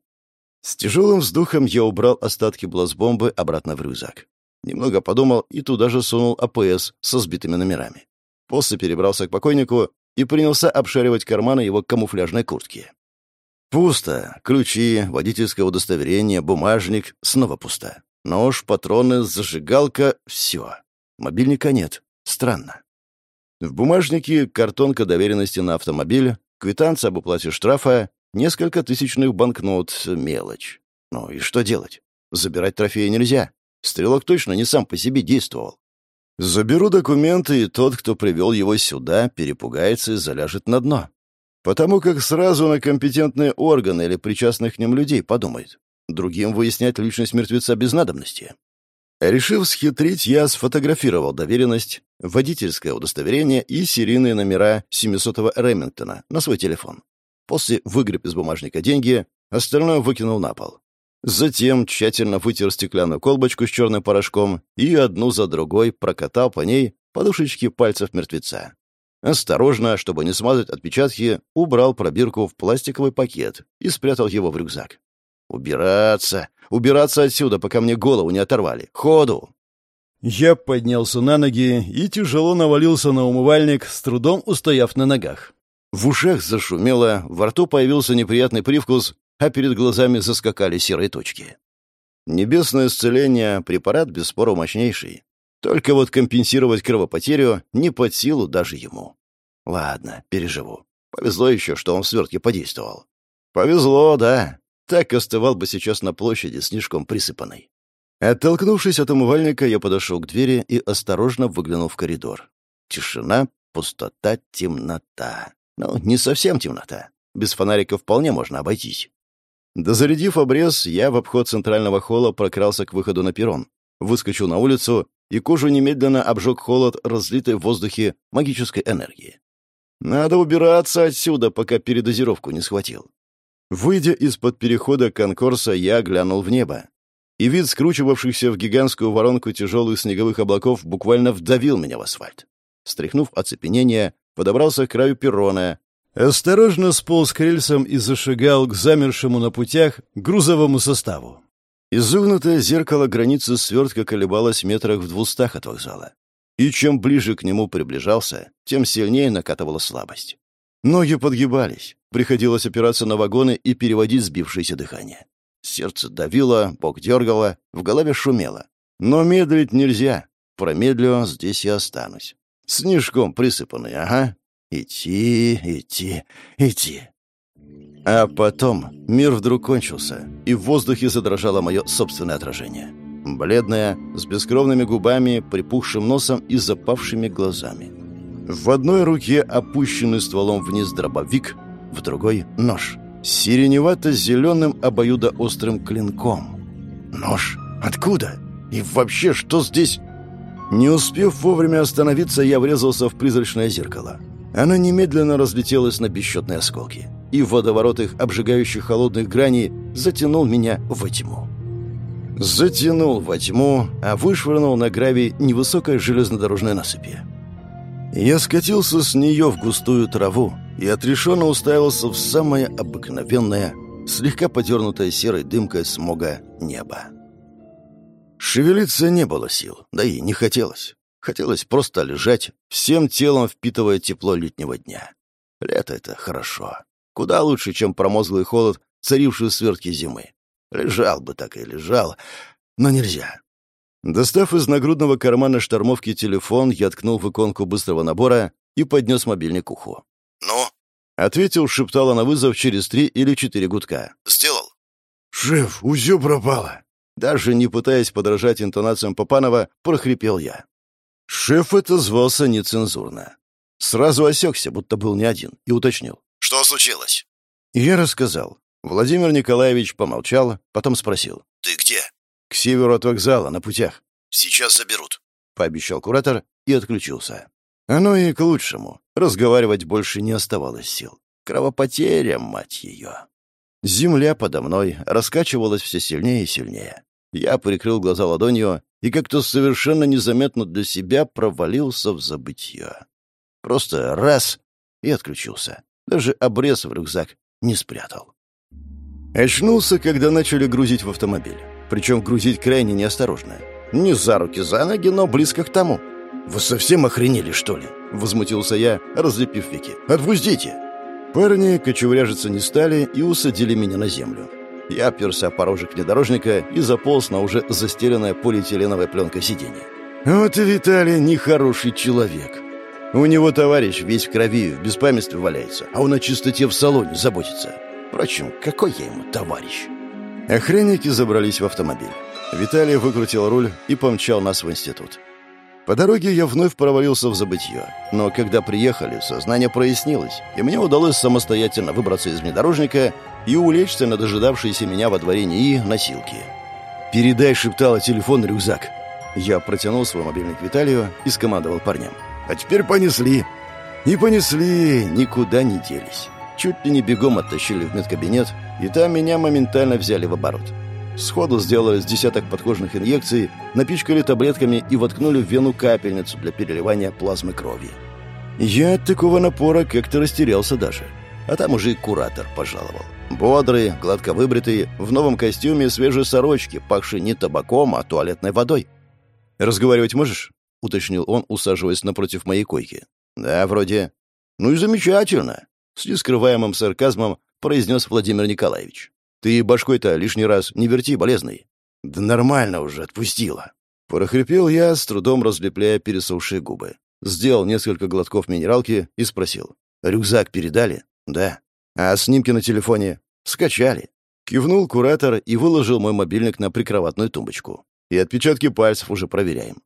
С тяжелым вздохом я убрал остатки бластбомбы обратно в рюкзак. Немного подумал и туда же сунул АПС со сбитыми номерами. После перебрался к покойнику и принялся обшаривать карманы его камуфляжной куртки. Пусто. Ключи, водительское удостоверение, бумажник. Снова пусто. Нож, патроны, зажигалка — все. Мобильника нет. Странно. В бумажнике картонка доверенности на автомобиль, квитанция об уплате штрафа, несколько тысячных банкнот, мелочь. Ну и что делать? Забирать трофеи нельзя. Стрелок точно не сам по себе действовал. Заберу документы, и тот, кто привел его сюда, перепугается и заляжет на дно. Потому как сразу на компетентные органы или причастных к ним людей подумает. Другим выяснять личность мертвеца без надобности. Решив схитрить, я сфотографировал доверенность, водительское удостоверение и серийные номера 700-го Ремингтона на свой телефон. После выгреб из бумажника деньги, остальное выкинул на пол. Затем тщательно вытер стеклянную колбочку с черным порошком и одну за другой прокатал по ней подушечки пальцев мертвеца. Осторожно, чтобы не смазать отпечатки, убрал пробирку в пластиковый пакет и спрятал его в рюкзак. «Убираться! Убираться отсюда, пока мне голову не оторвали! Ходу!» Я поднялся на ноги и тяжело навалился на умывальник, с трудом устояв на ногах. В ушах зашумело, во рту появился неприятный привкус, а перед глазами заскакали серые точки. Небесное исцеление — препарат бесспору мощнейший. Только вот компенсировать кровопотерю не под силу даже ему. Ладно, переживу. Повезло еще, что он в свертке подействовал. Повезло, да. Так остывал бы сейчас на площади снежком присыпанной. Оттолкнувшись от умывальника, я подошел к двери и осторожно выглянул в коридор. Тишина, пустота, темнота. Ну, не совсем темнота. Без фонарика вполне можно обойтись. Дозарядив обрез, я в обход центрального холла прокрался к выходу на перрон, выскочил на улицу, и кожу немедленно обжег холод разлитой в воздухе магической энергии. Надо убираться отсюда, пока передозировку не схватил. Выйдя из-под перехода конкурса, я глянул в небо. И вид скручивавшихся в гигантскую воронку тяжелых снеговых облаков буквально вдавил меня в асфальт. Стряхнув оцепенение, подобрался к краю перрона, Осторожно сполз к рельсам и зашагал к замершему на путях грузовому составу. Изогнутое зеркало границы свертка колебалось метрах в двустах от вокзала. И чем ближе к нему приближался, тем сильнее накатывала слабость. Ноги подгибались, приходилось опираться на вагоны и переводить сбившееся дыхание. Сердце давило, бок дергало, в голове шумело. Но медлить нельзя. Промедлю, здесь и останусь. Снежком присыпанный, ага. Идти, идти, идти. А потом мир вдруг кончился, и в воздухе задрожало мое собственное отражение. Бледное, с бескровными губами, припухшим носом и запавшими глазами. В одной руке опущенный стволом вниз дробовик, в другой — нож. Сиреневато-зеленым обоюдоострым клинком. Нож? Откуда? И вообще, что здесь? Не успев вовремя остановиться, я врезался в призрачное зеркало. Оно немедленно разлетелось на бесчетные осколки, и водоворот их обжигающих холодных граней затянул меня во тьму. Затянул во тьму, а вышвырнул на гравий невысокой железнодорожной насыпи. Я скатился с нее в густую траву и отрешенно уставился в самое обыкновенное, слегка подернутое серой дымкой смога небо. Шевелиться не было сил, да и не хотелось. Хотелось просто лежать, всем телом впитывая тепло летнего дня. Лето — это хорошо. Куда лучше, чем промозглый холод, царивший в свертке зимы. Лежал бы так и лежал, но нельзя. Достав из нагрудного кармана штормовки телефон, я ткнул в иконку быстрого набора и поднес мобильник к уху. «Ну?» — ответил, шептала на вызов через три или четыре гудка. «Сделал?» «Шеф, узё пропало!» Даже не пытаясь подражать интонациям Попанова, прохрипел я. Шеф это звался нецензурно. Сразу осекся, будто был не один, и уточнил. «Что случилось?» Я рассказал. Владимир Николаевич помолчал, потом спросил. «Ты где?» «К северу от вокзала, на путях», «Сейчас заберут». — пообещал куратор и отключился. Оно и к лучшему. Разговаривать больше не оставалось сил. Кровопотеря, мать ее. Земля подо мной раскачивалась все сильнее и сильнее. Я прикрыл глаза ладонью и как-то совершенно незаметно для себя провалился в забытье. Просто раз — и отключился. Даже обрез в рюкзак не спрятал. Очнулся, когда начали грузить в автомобиль. Причем грузить крайне неосторожно. Не за руки, за ноги, но близко к тому. «Вы совсем охренели, что ли?» — возмутился я, разлепив веки. «Отпустите!» Парни кочевряжиться не стали и усадили меня на землю. Я оперся о порожек внедорожника и заполз на уже застеленное полиэтиленовой пленкой сиденье. Вот и Виталий нехороший человек. У него товарищ весь в крови, в беспамятстве валяется, а он о чистоте в салоне заботится. Впрочем, какой я ему товарищ? Охранники забрались в автомобиль. Виталий выкрутил руль и помчал нас в институт. По дороге я вновь провалился в забытье, но когда приехали, сознание прояснилось, и мне удалось самостоятельно выбраться из внедорожника и улечься на дожидавшиеся меня во дворе НИИ носилки. «Передай», — шептала телефон рюкзак. Я протянул свой мобильник Виталию и скомандовал парням. «А теперь понесли». И понесли, никуда не делись. Чуть ли не бегом оттащили в медкабинет, и там меня моментально взяли в оборот. Сходу сделали с десяток подкожных инъекций, напичкали таблетками и воткнули в вену капельницу для переливания плазмы крови. Я от такого напора как-то растерялся даже. А там уже и куратор пожаловал. Бодрый, гладко выбритый, в новом костюме свежей сорочке, пахший не табаком, а туалетной водой. «Разговаривать можешь?» — уточнил он, усаживаясь напротив моей койки. «Да, вроде». «Ну и замечательно!» — с нескрываемым сарказмом произнес Владимир Николаевич. Ты башкой-то лишний раз не верти, болезный. Да нормально уже, отпустила. Прохрипел я, с трудом разлепляя пересохшие губы. Сделал несколько глотков минералки и спросил. «Рюкзак передали?» «Да». «А снимки на телефоне?» «Скачали». Кивнул куратор и выложил мой мобильник на прикроватную тумбочку. «И отпечатки пальцев уже проверяем».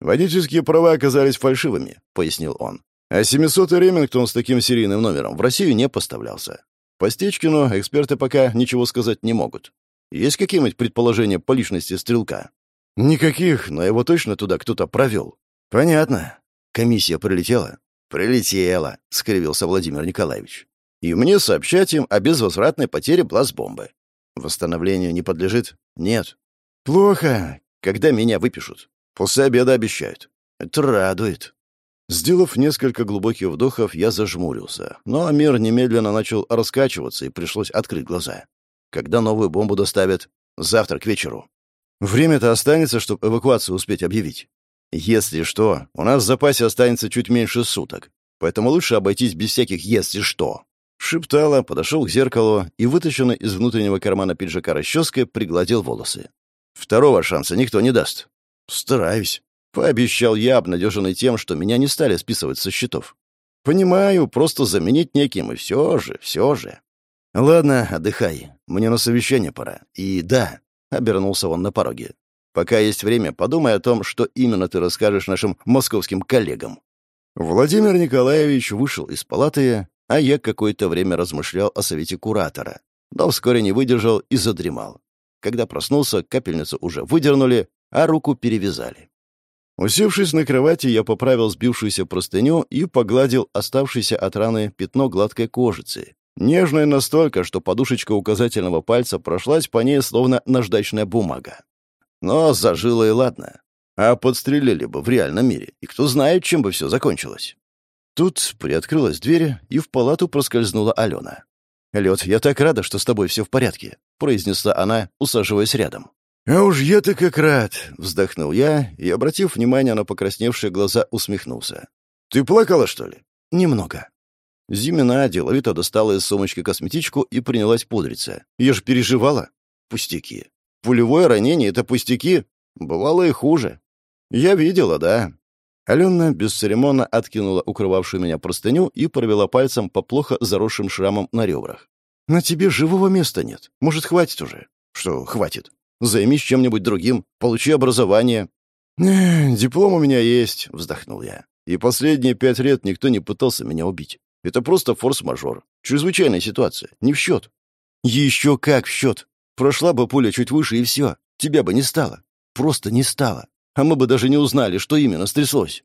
«Водительские права оказались фальшивыми», — пояснил он. «А 700-й Ремингтон с таким серийным номером в Россию не поставлялся. По Стечкину эксперты пока ничего сказать не могут. Есть какие-нибудь предположения по личности стрелка? Никаких, но его точно туда кто-то провел. Понятно. Комиссия прилетела? Прилетела, скривился Владимир Николаевич. И мне сообщать им о безвозвратной потере плазбомбы. Восстановлению не подлежит? Нет. Плохо. Когда меня выпишут? После обеда обещают. Это радует. Сделав несколько глубоких вдохов, я зажмурился, но мир немедленно начал раскачиваться, и пришлось открыть глаза. Когда новую бомбу доставят? Завтра к вечеру. Время-то останется, чтобы эвакуацию успеть объявить. Если что, у нас в запасе останется чуть меньше суток, поэтому лучше обойтись без всяких «если что». Шептала, подошел к зеркалу и, вытащенный из внутреннего кармана пиджака расческой, пригладил волосы. Второго шанса никто не даст. Стараюсь. Пообещал я, обнадеженный тем, что меня не стали списывать со счетов. Понимаю, просто заменить неким, и все же, все же. Ладно, отдыхай. Мне на совещание пора. И да, обернулся он на пороге. Пока есть время, подумай о том, что именно ты расскажешь нашим московским коллегам. Владимир Николаевич вышел из палаты, а я какое-то время размышлял о совете куратора, но вскоре не выдержал и задремал. Когда проснулся, капельницу уже выдернули, а руку перевязали. Усевшись на кровати, я поправил сбившуюся простыню и погладил оставшееся от раны пятно гладкой кожицы. Нежное настолько, что подушечка указательного пальца прошлась по ней, словно наждачная бумага. Но зажило и ладно. А подстрелили бы в реальном мире, и кто знает, чем бы все закончилось. Тут приоткрылась дверь, и в палату проскользнула Алена. «Лед, я так рада, что с тобой все в порядке», — произнесла она, усаживаясь рядом. «А уж я-то как рад!» — вздохнул я и, обратив внимание на покрасневшие глаза, усмехнулся. «Ты плакала, что ли?» «Немного». Зимина деловито достала из сумочки косметичку и принялась пудриться. «Я же переживала». «Пустяки. Пулевое ранение — это пустяки. Бывало и хуже». «Я видела, да». Алена бесцеремонно откинула укрывавшую меня простыню и провела пальцем по плохо заросшим шрамам на ребрах. «На тебе живого места нет. Может, хватит уже?» «Что хватит?» Займись чем-нибудь другим, получи образование». «Диплом у меня есть», — вздохнул я. И последние пять лет никто не пытался меня убить. Это просто форс-мажор. Чрезвычайная ситуация. Не в счет. Еще как в счет. Прошла бы пуля чуть выше, и все. Тебя бы не стало. Просто не стало. А мы бы даже не узнали, что именно стряслось.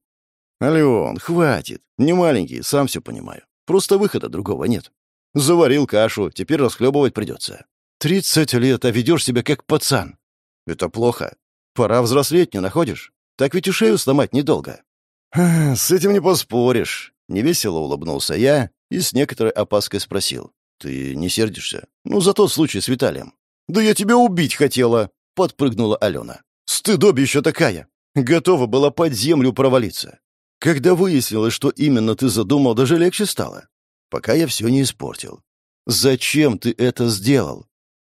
Ален, хватит. Не маленький, сам все понимаю. Просто выхода другого нет. Заварил кашу, теперь расхлебывать придется. Тридцать лет, а ведешь себя как пацан. Это плохо. Пора взрослеть, не находишь? Так ведь и шею сломать недолго. «С этим не поспоришь», — невесело улыбнулся я и с некоторой опаской спросил. «Ты не сердишься? Ну, за тот случай с Виталием». «Да я тебя убить хотела!» — подпрыгнула Алена. «Стыдобища такая! Готова была под землю провалиться. Когда выяснилось, что именно ты задумал, даже легче стало. Пока я все не испортил. Зачем ты это сделал?»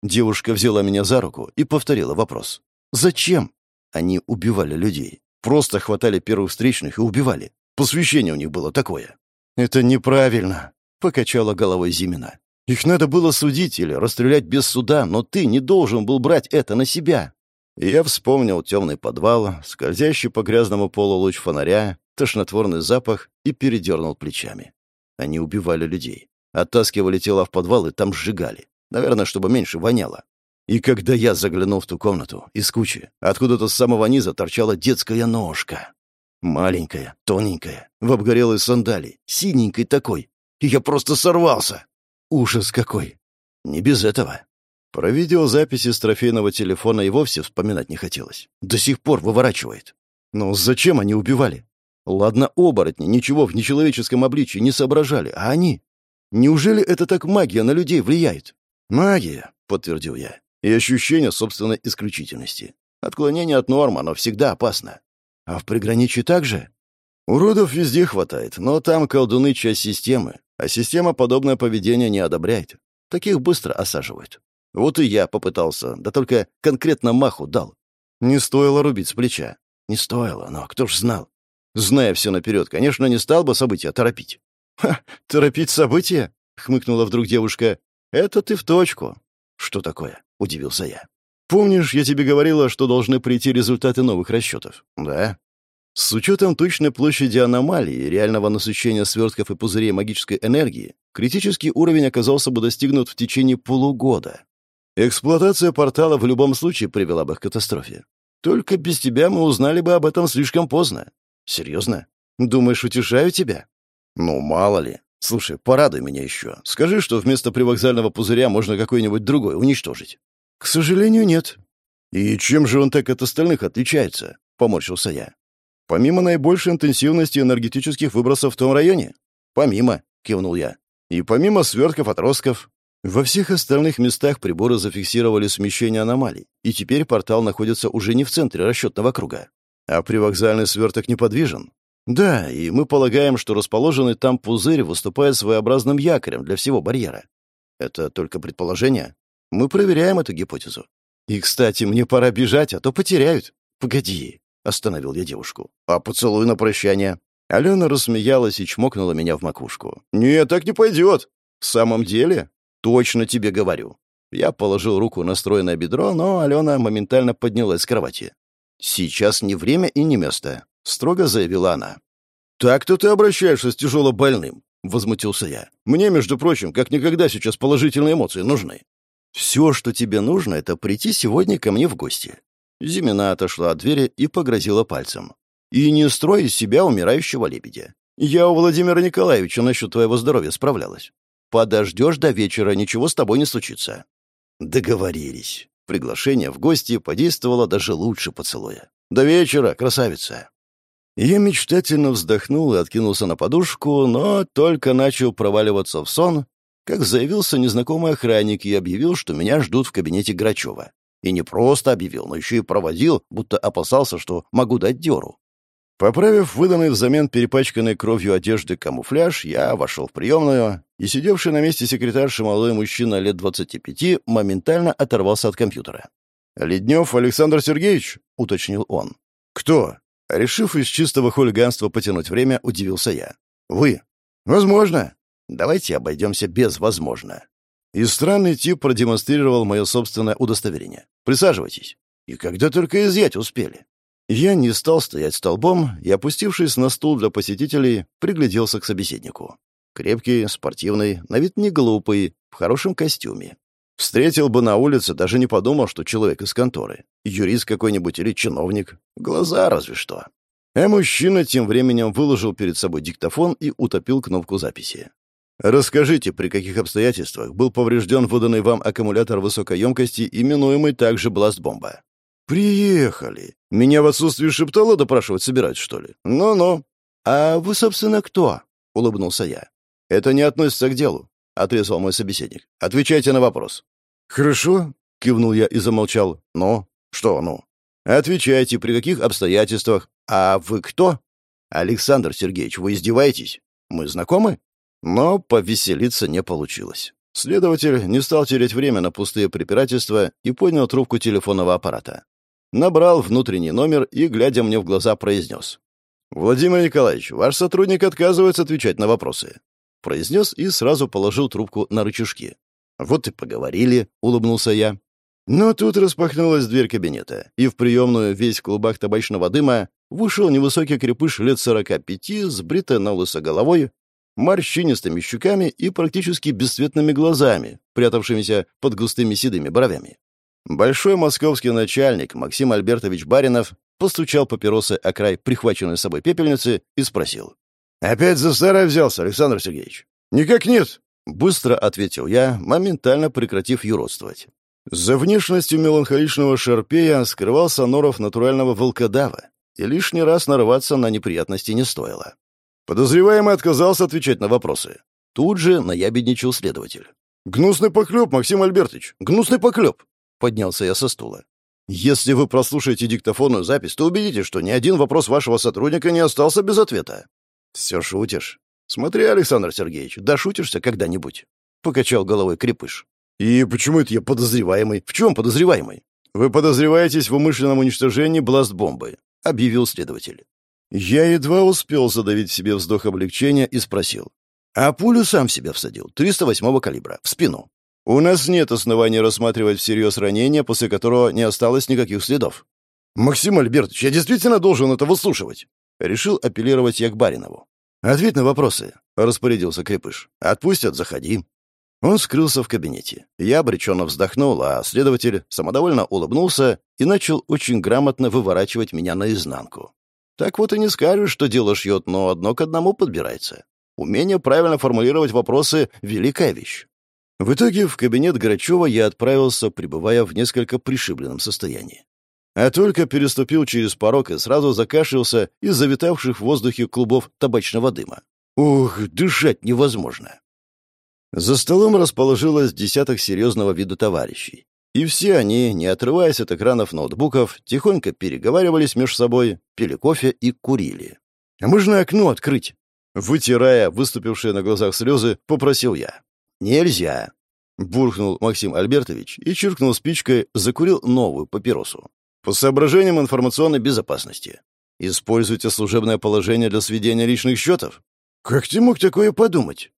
Девушка взяла меня за руку и повторила вопрос. «Зачем?» Они убивали людей. Просто хватали первых встречных и убивали. Посвящение у них было такое. «Это неправильно», — покачала головой Зимина. «Их надо было судить или расстрелять без суда, но ты не должен был брать это на себя». Я вспомнил темный подвал, скользящий по грязному полу луч фонаря, тошнотворный запах и передернул плечами. Они убивали людей, оттаскивали тела в подвал и там сжигали. Наверное, чтобы меньше воняло. И когда я заглянул в ту комнату, из кучи, откуда-то с самого низа торчала детская ножка. Маленькая, тоненькая, в обгорелой сандалии, синенькой такой. И я просто сорвался. Ужас какой. Не без этого. Про видеозаписи с трофейного телефона и вовсе вспоминать не хотелось. До сих пор выворачивает. Но зачем они убивали? Ладно, оборотни ничего в нечеловеческом обличии не соображали, а они? Неужели это так магия на людей влияет? «Магия», — подтвердил я и ощущение собственной исключительности. Отклонение от нормы, оно всегда опасно. А в приграничье также? Уродов везде хватает, но там колдуны — часть системы, а система подобное поведение не одобряет. Таких быстро осаживают. Вот и я попытался, да только конкретно маху дал. Не стоило рубить с плеча. Не стоило, но кто ж знал. Зная все наперед, конечно, не стал бы события торопить. «Ха, торопить события?» — хмыкнула вдруг девушка. «Это ты в точку». «Что такое?» — удивился я. «Помнишь, я тебе говорила, что должны прийти результаты новых расчетов?» «Да». С учетом точной площади аномалии реального насыщения свертков и пузырей магической энергии, критический уровень оказался бы достигнут в течение полугода. Эксплуатация портала в любом случае привела бы к катастрофе. Только без тебя мы узнали бы об этом слишком поздно. Серьезно? Думаешь, утешаю тебя? Ну, мало ли. Слушай, порадуй меня еще. Скажи, что вместо привокзального пузыря можно какой-нибудь другой уничтожить. «К сожалению, нет». «И чем же он так от остальных отличается?» — поморщился я. «Помимо наибольшей интенсивности энергетических выбросов в том районе?» «Помимо», — кивнул я. «И помимо свертков отростков». Во всех остальных местах приборы зафиксировали смещение аномалий, и теперь портал находится уже не в центре расчетного круга. А привокзальный сверток неподвижен. Да, и мы полагаем, что расположенный там пузырь выступает своеобразным якорем для всего барьера. Это только предположение. Мы проверяем эту гипотезу. И, кстати, мне пора бежать, а то потеряют. Погоди, остановил я девушку. А поцелуй на прощание. Алена рассмеялась и чмокнула меня в макушку. «Нет, так не пойдет!» «В самом деле?» «Точно тебе говорю». Я положил руку на стройное бедро, но Алена моментально поднялась с кровати. «Сейчас не время и не место», — строго заявила она. «Так-то ты обращаешься с тяжело больным», — возмутился я. «Мне, между прочим, как никогда сейчас положительные эмоции нужны. «Все, что тебе нужно, это прийти сегодня ко мне в гости». Зимина отошла от двери и погрозила пальцем. «И не строй из себя умирающего лебедя. Я у Владимира Николаевича насчет твоего здоровья справлялась. Подождешь до вечера, ничего с тобой не случится». Договорились. Приглашение в гости подействовало даже лучше поцелуя. «До вечера, красавица!» Я мечтательно вздохнул и откинулся на подушку, но только начал проваливаться в сон, как заявился незнакомый охранник и объявил, что меня ждут в кабинете Грачева. И не просто объявил, но еще и проводил, будто опасался, что могу дать дёру. Поправив выданный взамен перепачканной кровью одежды камуфляж, я вошел в приемную, и сидевший на месте секретарши молодой мужчина лет 25 моментально оторвался от компьютера. «Леднев Александр Сергеевич?» — уточнил он. «Кто?» Решив из чистого хулиганства потянуть время, удивился я. «Вы?» «Возможно. Давайте обойдемся без «возможно». И странный тип продемонстрировал мое собственное удостоверение. Присаживайтесь. И когда только изъять успели. Я не стал стоять столбом и, опустившись на стул для посетителей, пригляделся к собеседнику. Крепкий, спортивный, на вид не глупый, в хорошем костюме. Встретил бы на улице, даже не подумал, что человек из конторы. Юрист какой-нибудь или чиновник. Глаза разве что. А мужчина тем временем выложил перед собой диктофон и утопил кнопку записи. «Расскажите, при каких обстоятельствах был поврежден выданный вам аккумулятор высокой емкости, именуемый также бластбомба?» «Приехали. Меня в отсутствии шептала допрашивать собирать, что ли? Ну-ну». «А вы, собственно, кто?» — улыбнулся я. «Это не относится к делу», — отрезал мой собеседник. «Отвечайте на вопрос». «Хорошо», — кивнул я и замолчал. «Ну? Что «ну»?» «Отвечайте, при каких обстоятельствах? А вы кто?» «Александр Сергеевич, вы издеваетесь? Мы знакомы?» Но повеселиться не получилось. Следователь не стал терять время на пустые препирательства и поднял трубку телефонного аппарата. Набрал внутренний номер и, глядя мне в глаза, произнес. «Владимир Николаевич, ваш сотрудник отказывается отвечать на вопросы». Произнес и сразу положил трубку на рычажки. «Вот и поговорили», — улыбнулся я. Но тут распахнулась дверь кабинета, и в приемную весь в клубах табачного дыма вышел невысокий крепыш лет сорока пяти с бритой на лысо головой, морщинистыми щеками и практически бесцветными глазами, прятавшимися под густыми седыми бровями. Большой московский начальник Максим Альбертович Баринов постучал папиросы о край прихваченной собой пепельницы и спросил. «Опять за старое взялся, Александр Сергеевич?» «Никак нет», — быстро ответил я, моментально прекратив юродствовать. За внешностью меланхоличного шарпея скрывался норов натурального волкодава, и лишний раз нарваться на неприятности не стоило. Подозреваемый отказался отвечать на вопросы. Тут же наябедничал следователь. «Гнусный поклеп, Максим Альбертович! Гнусный поклеп!» Поднялся я со стула. «Если вы прослушаете диктофонную запись, то убедитесь, что ни один вопрос вашего сотрудника не остался без ответа». «Все шутишь?» «Смотри, Александр Сергеевич, да шутишься когда-нибудь?» Покачал головой крепыш. «И почему это я подозреваемый? В чем подозреваемый?» «Вы подозреваетесь в умышленном уничтожении бласт-бомбы», — объявил следователь. Я едва успел задавить себе вздох облегчения и спросил. А пулю сам себя всадил, 308-го калибра, в спину. У нас нет оснований рассматривать всерьез ранение, после которого не осталось никаких следов. «Максим Альбертович, я действительно должен это выслушивать?» Решил апеллировать я к Баринову. «Ответь на вопросы», — распорядился Крепыш. «Отпустят, заходи». Он скрылся в кабинете. Я обреченно вздохнул, а следователь самодовольно улыбнулся и начал очень грамотно выворачивать меня наизнанку. Так вот и не скажешь, что дело шьет, но одно к одному подбирается. Умение правильно формулировать вопросы — великая вещь. В итоге в кабинет Грачева я отправился, пребывая в несколько пришибленном состоянии. А только переступил через порог и сразу закашлялся из завитавших в воздухе клубов табачного дыма. Ух, дышать невозможно. За столом расположилось десяток серьезного вида товарищей. И все они, не отрываясь от экранов ноутбуков, тихонько переговаривались между собой, пили кофе и курили. «А можно окно открыть?» Вытирая выступившие на глазах слезы, попросил я. «Нельзя!» Буркнул Максим Альбертович и чиркнул спичкой, закурил новую папиросу. «По соображениям информационной безопасности. Используйте служебное положение для сведения личных счетов?» «Как ты мог такое подумать?»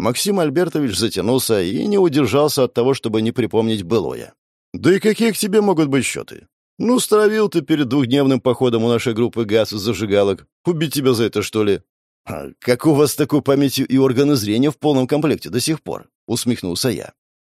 Максим Альбертович затянулся и не удержался от того, чтобы не припомнить былое. «Да и какие к тебе могут быть счеты? Ну, стравил ты перед двухдневным походом у нашей группы газ из зажигалок. Убить тебя за это, что ли?» а «Как у вас такой памятью и органы зрения в полном комплекте до сих пор?» — усмехнулся я.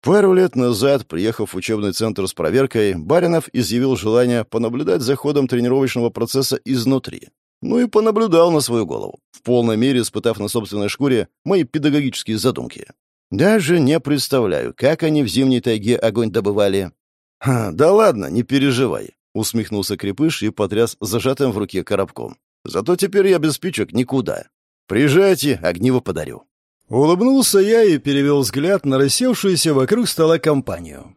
Пару лет назад, приехав в учебный центр с проверкой, Баринов изъявил желание понаблюдать за ходом тренировочного процесса изнутри. Ну и понаблюдал на свою голову, в полной мере испытав на собственной шкуре мои педагогические задумки. Даже не представляю, как они в зимней тайге огонь добывали. «Да ладно, не переживай», — усмехнулся Крепыш и потряс зажатым в руке коробком. «Зато теперь я без спичек никуда. Приезжайте, огниво подарю». Улыбнулся я и перевел взгляд на рассевшуюся вокруг стола компанию.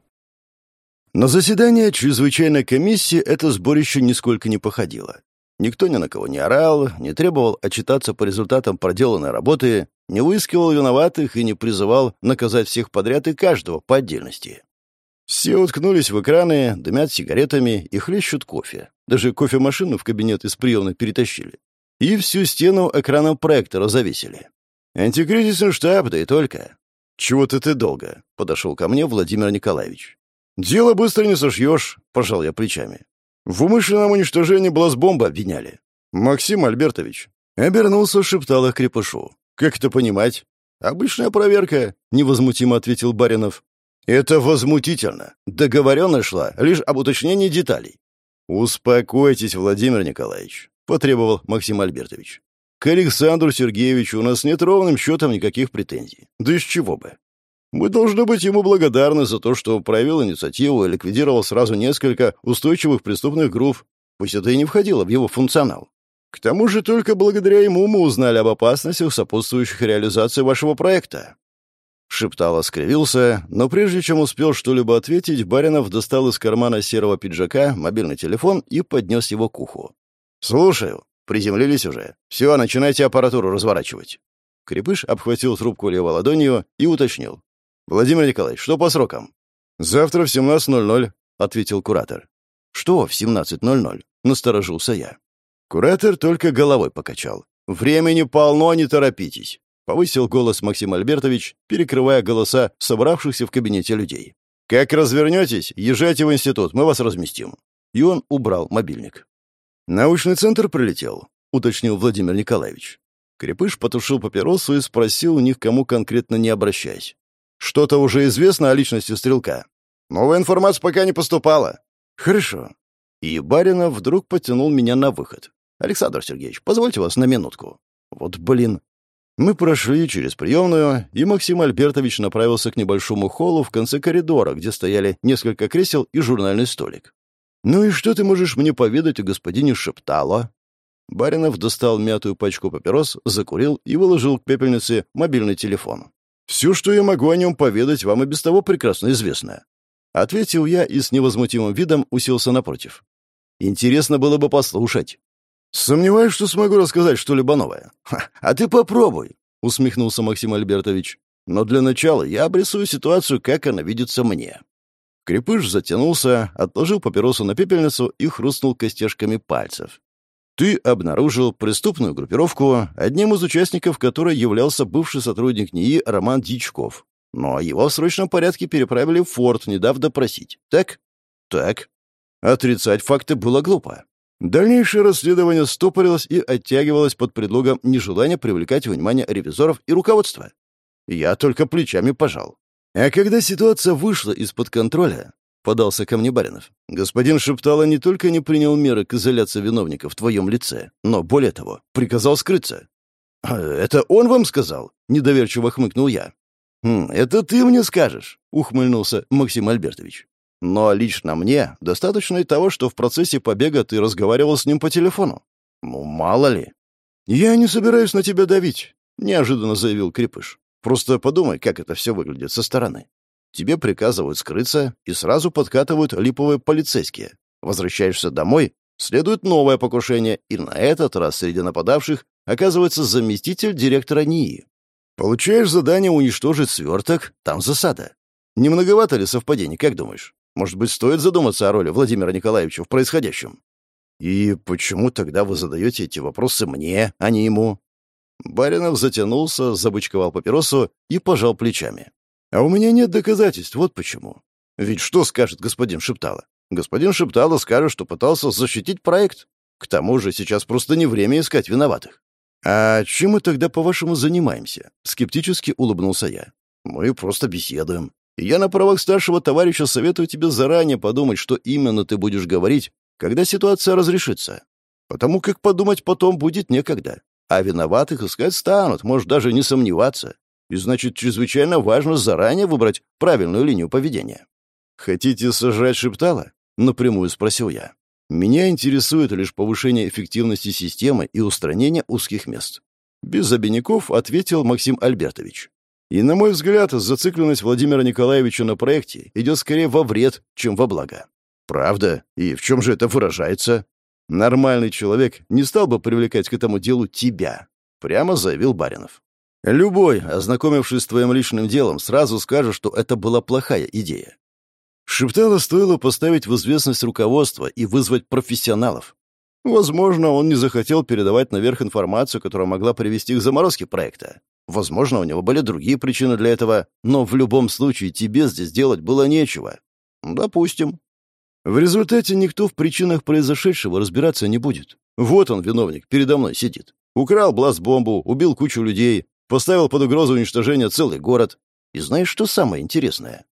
На заседание чрезвычайной комиссии это сборище нисколько не походило. Никто ни на кого не орал, не требовал отчитаться по результатам проделанной работы, не выискивал виноватых и не призывал наказать всех подряд и каждого по отдельности. Все уткнулись в экраны, дымят сигаретами и хлещут кофе. Даже кофемашину в кабинет из приемной перетащили. И всю стену экраном проектора завесили. Антикризисный штаб, да и только. «Чего-то ты долго», — подошел ко мне Владимир Николаевич. «Дело быстро не сошьешь», — пожал я плечами. В умышленном уничтожении Блазбомба обвиняли. Максим Альбертович. Обернулся, шептал их крепышу. «Как это понимать?» «Обычная проверка», — невозмутимо ответил Баринов. «Это возмутительно. Договоренность шла лишь об уточнении деталей». «Успокойтесь, Владимир Николаевич», — потребовал Максим Альбертович. «К Александру Сергеевичу у нас нет ровным счетом никаких претензий. Да из чего бы? Мы должны быть ему благодарны за то, что проявил инициативу и ликвидировал сразу несколько устойчивых преступных групп, пусть это и не входило в его функционал. К тому же только благодаря ему мы узнали об опасностях, сопутствующих реализации вашего проекта». Шептало скривился, но прежде чем успел что-либо ответить, Баринов достал из кармана серого пиджака мобильный телефон и поднес его к уху. «Слушаю. Приземлились уже. Все, начинайте аппаратуру разворачивать». Крепыш обхватил трубку левой ладонью и уточнил. «Владимир Николаевич, что по срокам?» «Завтра в 17.00», — ответил куратор. «Что в 17.00?» — насторожился я. Куратор только головой покачал. «Времени полно, не торопитесь», — повысил голос Максим Альбертович, перекрывая голоса собравшихся в кабинете людей. «Как развернетесь, езжайте в институт, мы вас разместим». И он убрал мобильник. «Научный центр прилетел», — уточнил Владимир Николаевич. Крепыш потушил папиросу и спросил у них, кому конкретно не обращаясь. «Что-то уже известно о личности стрелка?» «Новая информация пока не поступала». «Хорошо». И Баринов вдруг потянул меня на выход. «Александр Сергеевич, позвольте вас на минутку». «Вот блин». Мы прошли через приемную, и Максим Альбертович направился к небольшому холлу в конце коридора, где стояли несколько кресел и журнальный столик. «Ну и что ты можешь мне поведать о господине Шептало?» Баринов достал мятую пачку папирос, закурил и выложил к пепельнице мобильный телефон. «Все, что я могу о нем поведать, вам и без того прекрасно известно». Ответил я и с невозмутимым видом уселся напротив. «Интересно было бы послушать». «Сомневаюсь, что смогу рассказать что-либо новое». «А ты попробуй», — усмехнулся Максим Альбертович. «Но для начала я обрисую ситуацию, как она видится мне». Крепыш затянулся, отложил папиросу на пепельницу и хрустнул костяшками пальцев. «Ты обнаружил преступную группировку, одним из участников которой являлся бывший сотрудник НИИ Роман Дичков. Но его в срочном порядке переправили в форт, не дав допросить. Так?» «Так». Отрицать факты было глупо. Дальнейшее расследование стопорилось и оттягивалось под предлогом нежелания привлекать внимание ревизоров и руководства. Я только плечами пожал. А когда ситуация вышла из-под контроля, подался ко мне Баринов, господин Шептала не только не принял меры к изоляции виновника в твоем лице, но, более того, приказал скрыться. «А «Это он вам сказал?» — недоверчиво хмыкнул я. «Хм, «Это ты мне скажешь», — ухмыльнулся Максим Альбертович. Но лично мне достаточно и того, что в процессе побега ты разговаривал с ним по телефону. Ну, мало ли. Я не собираюсь на тебя давить, неожиданно заявил Крепыш. Просто подумай, как это все выглядит со стороны. Тебе приказывают скрыться, и сразу подкатывают липовые полицейские. Возвращаешься домой, следует новое покушение, и на этот раз среди нападавших оказывается заместитель директора НИИ. Получаешь задание уничтожить сверток, там засада. Не многовато ли совпадений, как думаешь? Может быть, стоит задуматься о роли Владимира Николаевича в происходящем? И почему тогда вы задаете эти вопросы мне, а не ему? Баринов затянулся, забычковал папиросу и пожал плечами. А у меня нет доказательств, вот почему. Ведь что скажет господин Шептало? Господин Шептало скажет, что пытался защитить проект. К тому же сейчас просто не время искать виноватых. «А чем мы тогда, по-вашему, занимаемся?» — скептически улыбнулся я. «Мы просто беседуем. Я на правах старшего товарища советую тебе заранее подумать, что именно ты будешь говорить, когда ситуация разрешится. Потому как подумать потом будет некогда. А виноватых искать станут, может даже не сомневаться. И значит, чрезвычайно важно заранее выбрать правильную линию поведения. «Хотите сожрать шептала?» — напрямую спросил я. «Меня интересует лишь повышение эффективности системы и устранение узких мест». Без обиняков ответил Максим Альбертович. И, на мой взгляд, зацикленность Владимира Николаевича на проекте идет скорее во вред, чем во благо. Правда? И в чем же это выражается? Нормальный человек не стал бы привлекать к этому делу тебя, прямо заявил Баринов. Любой, ознакомившись с твоим личным делом, сразу скажет, что это была плохая идея. Шептало стоило поставить в известность руководство и вызвать профессионалов. Возможно, он не захотел передавать наверх информацию, которая могла привести к заморозке проекта. Возможно, у него были другие причины для этого, но в любом случае тебе здесь делать было нечего. Допустим. В результате никто в причинах произошедшего разбираться не будет. Вот он, виновник, передо мной сидит. Украл бласт-бомбу, убил кучу людей, поставил под угрозу уничтожения целый город. И знаешь, что самое интересное?